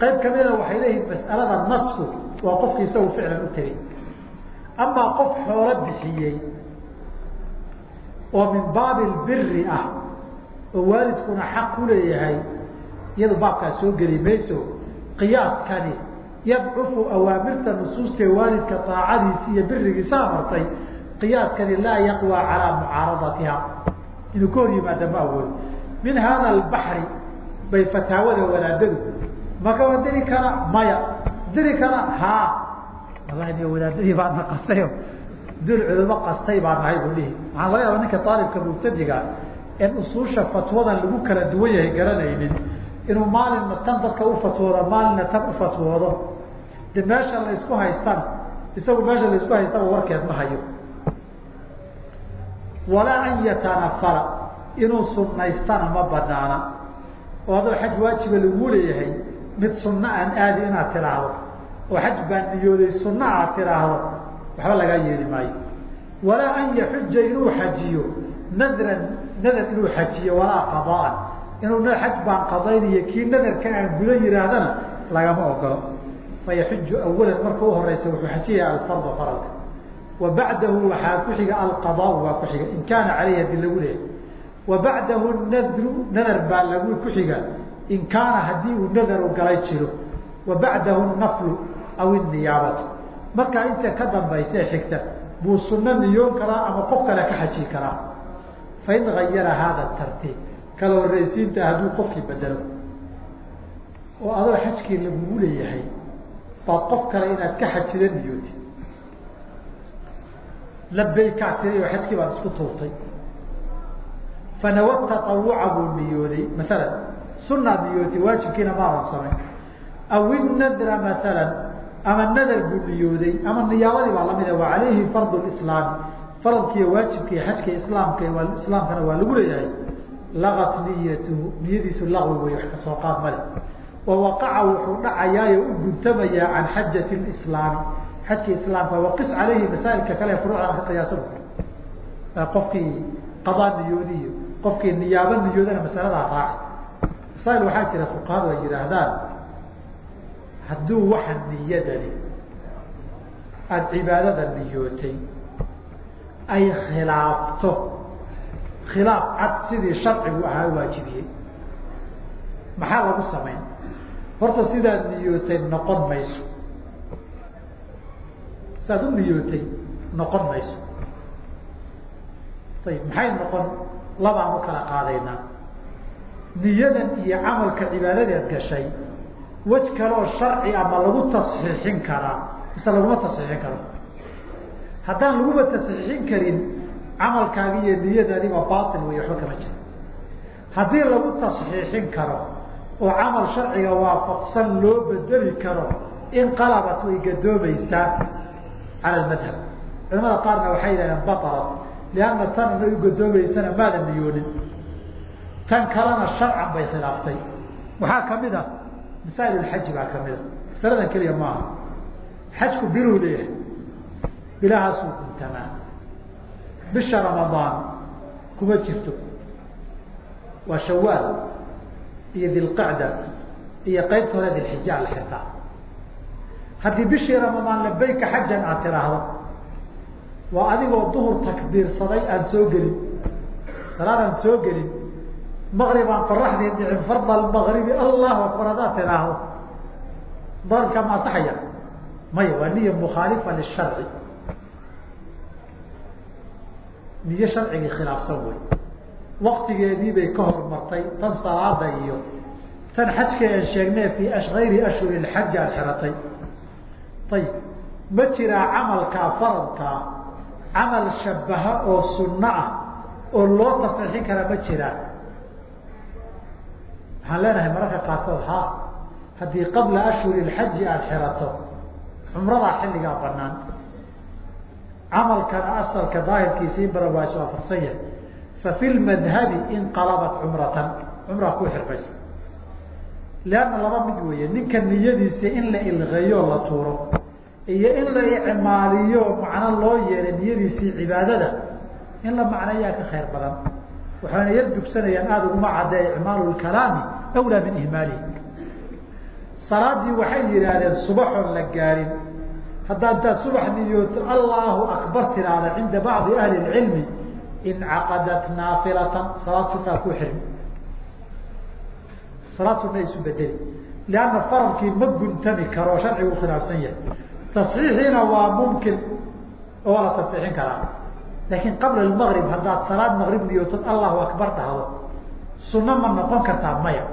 Qayb kamida waxay leeyihiin mas'alada nasku waa qofki isagu ficlan u tegay amaa qof xoolo bixiyey oo min baabi lbiri ah oo waalidkuna xaq ku leeyahay iyadu baabkaas soo geli mayso qiyaaskani yadcufu awaamirta nusuustae waalidka aacadiisi iyo birigiisa amartay qiyaaskani laa yaqwى calىa mucaaradatiha. Inuu ka hor yimaada ma awoodo min hada albaxri bay fataawada wadaadadu makaba diri kara maya diri kara haa wallahi niyo wadaadadii baana qastayo dul culimo qastay baa nahay buu dhihi. Waxaan laga yaaba ninka aalibka mubtadiga in usuusha fatwadan lagu kala duwan yahay garanaynin inuu maalinna tan dadka ufatwoodo maalinna tan ufatwoodo de meesha la isku haystana isagu meesha la isku haystaba warkeed ma hayo. Walaa an yatanafala inuu sunaystana ma banaana oo adoo xaj waajiba lagu leeyahay mid sunna aan aadi inaad tiraahdo oo xaj baan niyooday sunna aad tiraahdo waxba lagaa yeeli maayo. Walaa an yaxuja inuu xajiyo nadran nadar inuu xajiyo walaa qadaan inuu xaj baan qadaynayo kii nadarka aan gudan yihaahdana lagama ogolo fayaxuju awalan marka u horeysa wuxuu xajiyaya alfarda faralka. Wa bacdahu waxaa ku xiga alqadaa baa ku xiga. In kaana caleyhi haddii lagu leeyahay wa bacdahu nadru nadar baa lagu ku xiga. In kaana haddii uu nadaru galay jiro. Wa bacdahu naflu aw iniyaabatu markaa inta ka dambaysa xigta buu sunno niyoon karaa ama qof kale ka xaji karaa. Fain gayara hada tartiib. Kala horreysiinta hadduu qofkii bedelo. Oo adoo xajkii lagugu leeyahay baad qof kale inaad ka xajida niyooti labaykaa tiri oo xajkii baad isku tuurtay fanawa taawuca buu niyooday maalan sunaad niyootay waajibkiina maadan samayn aw inadra maalan ama nadar buu niyooday ama niyaabadii baa lamida wa calayhi fardu lislaami faradkiiyo waajibkii xajka islaamka islaamkana waa lagu leeyahay lagat niyatuhu niyadiisu laqwi wey wax ka soo qaad male wa waqaca wuxuu dhacayaayo u guntamayaa can xajati lislaami xajka islaamka waqis calayhi masaailka kale furuucdan ka qiyaasa qofkii qadaa niyoodiyo qofkii niyaabo niyoodana masaladaa raaci masaail waxaa jira fuqahadu ay yidhaahdaan hadduu waxa niyadani aada cibaadada niyootay ay khilaafto khilaaf cad sidii sharcigu ahaa waajibiyey maxaa lagu samayn? Horta sidaad niyootay noqon mayso. Sidaad u niyootay noqon mayso. Ayib maxay noqon labaan u kala qaadaynaa niyadan iyo camalka cibaadadeed gashay wej kaleoo sharci ama lagu tasxiixin karaa mise laguma tasxiixin karo. Haddaan laguba tasxiixin karin camalkaagi iyo niyadaadiba baail wey waxba kama jiro haddii lagu tasxiixin karo oo camal sharciga waafaqsan loo bedeli karo in qalabat way gadoomaysaa cala madhab. Culamada qaarna waxay yidhahdeen batalat lianna tan inay u gadoomaysana maadan niyoonin tan kalena sharcan bay khilaaftay waxaa ka mid a masaa'il lxaji baa ka mid a masaladan keliya maaha xajku biluu leeyahay bilahaasuu guntamaa bisha ramadaan kuma jirto waa shawaal iyo dilqacda iyo qaybta hore dilxija la xirtaa haddii bishii ramadaan labayka xajan aad tiraahdo waa adigoo duhur takbiirsaday aan soo gelin. Salaad aan soo gelin. Maqrib aan qoraxdii dhicin farda almaqribi allahu akbar haddaad tiraahdo darabkaa ma asaxaya maya waa niya mukhaalifa lisharci. Niyo sharcigii khilaafsan wey waktigeedii bay ka hormartay tan salaada iyo tan xajka aan sheegnee fi ayri ashhuri lxaji aad xiratay. Ayib ma jiraa camalkaa faradkaa camal shabaha oo sunno ah oo loo tasriixin karaa ma jiraa waxaan leenahay mararka qaarkood ha haddii qabla ashhuri lxaji aada xirato cumradaa xilligaa banaan camalkana asalka daahirkiisa in badan waa is waafaqsan yahay fa fi lmadhabi inqalabat cumratan. Cumraa ku xirmaysa leanna laba mid weeye ninka niyadiisa in la ilqeeyo la tuuro iyo in la icmaaliyo macno loo yeelay niyadiisii cibaadada in la macneeyaa ka khayr badan. Waxayna yar dugsanayaan aada uguma cadee icmaalu lkalaami awlaa min ihmaalihi salaadii waxay yidhaahdeen subaxoon la gaarin. Haddaa intaad allahu akbar tiraahda cinda bacdi ahli lcilmi incaqadat naafilatan salaad sunaa ku xirmi salaad suna isu bedeli lianna faradkii ma guntami karo sharcigu khilaafsan yahay tasxiixiina waa mumkin oo la tasxiixin karaa laakiin qabla lmaqrib haddaad salaad maqrib niyootod allahu akbar dhahdo sunno ma noqon kartaa maya.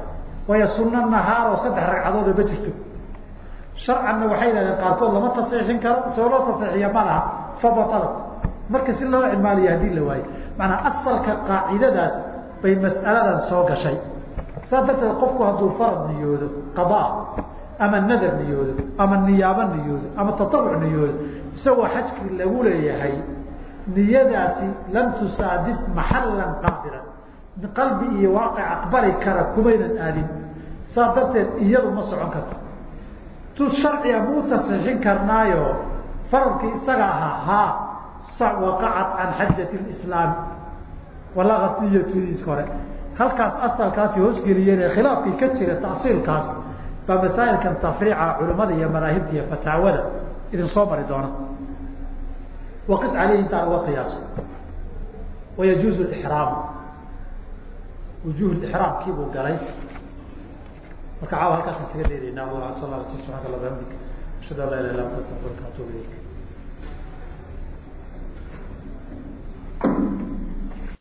Waayo sunno nahaaroo saddex ragcadood oo ma jirto. Sharcanna waxay yidhahdeen qaarkood lama tasxiixin karo soo loo tasxiixiya ma laha fabatalat marka si loo cimaaliyo haddii la waayo maanaa asalka qaacidadaas bay mas'aladan soo gashay. Saas darteed qofku hadduu farad niyoodo qadaa ama nadar niyoodo ama niyaabo niyoodo ama tatawuc niyoodo isagoo xajkii lagu leeyahay niyadaasi lam tusaadif maxallan qaadiran qalbi iyo waaqic aqbali kara kumaynan aadin. Saas darteed iyadu ma socon karto. Tu sharciga muu tasxiixin karnaayo faradkii isaga ahaa haa waqacat can xajati lislaami walagat niyatdiis hore. Halkaas asalkaasi hoosgeliyeen ee khilaafkii ka jira tasiilkaas baa masaailkan tafriica culimada iyo madaahibta iyo fataawada idin soo mari doona. Waqis aleyhi intaan uga qiyaaso. Wayajuuzu lixraamu wujuh lixraamkii buu galay. Marka caawa halkaas isaga dheedaynaa a sal s subxanka allah bihamdik ashhadu an la ilah illa anta astaqfiruka atuubu ilayk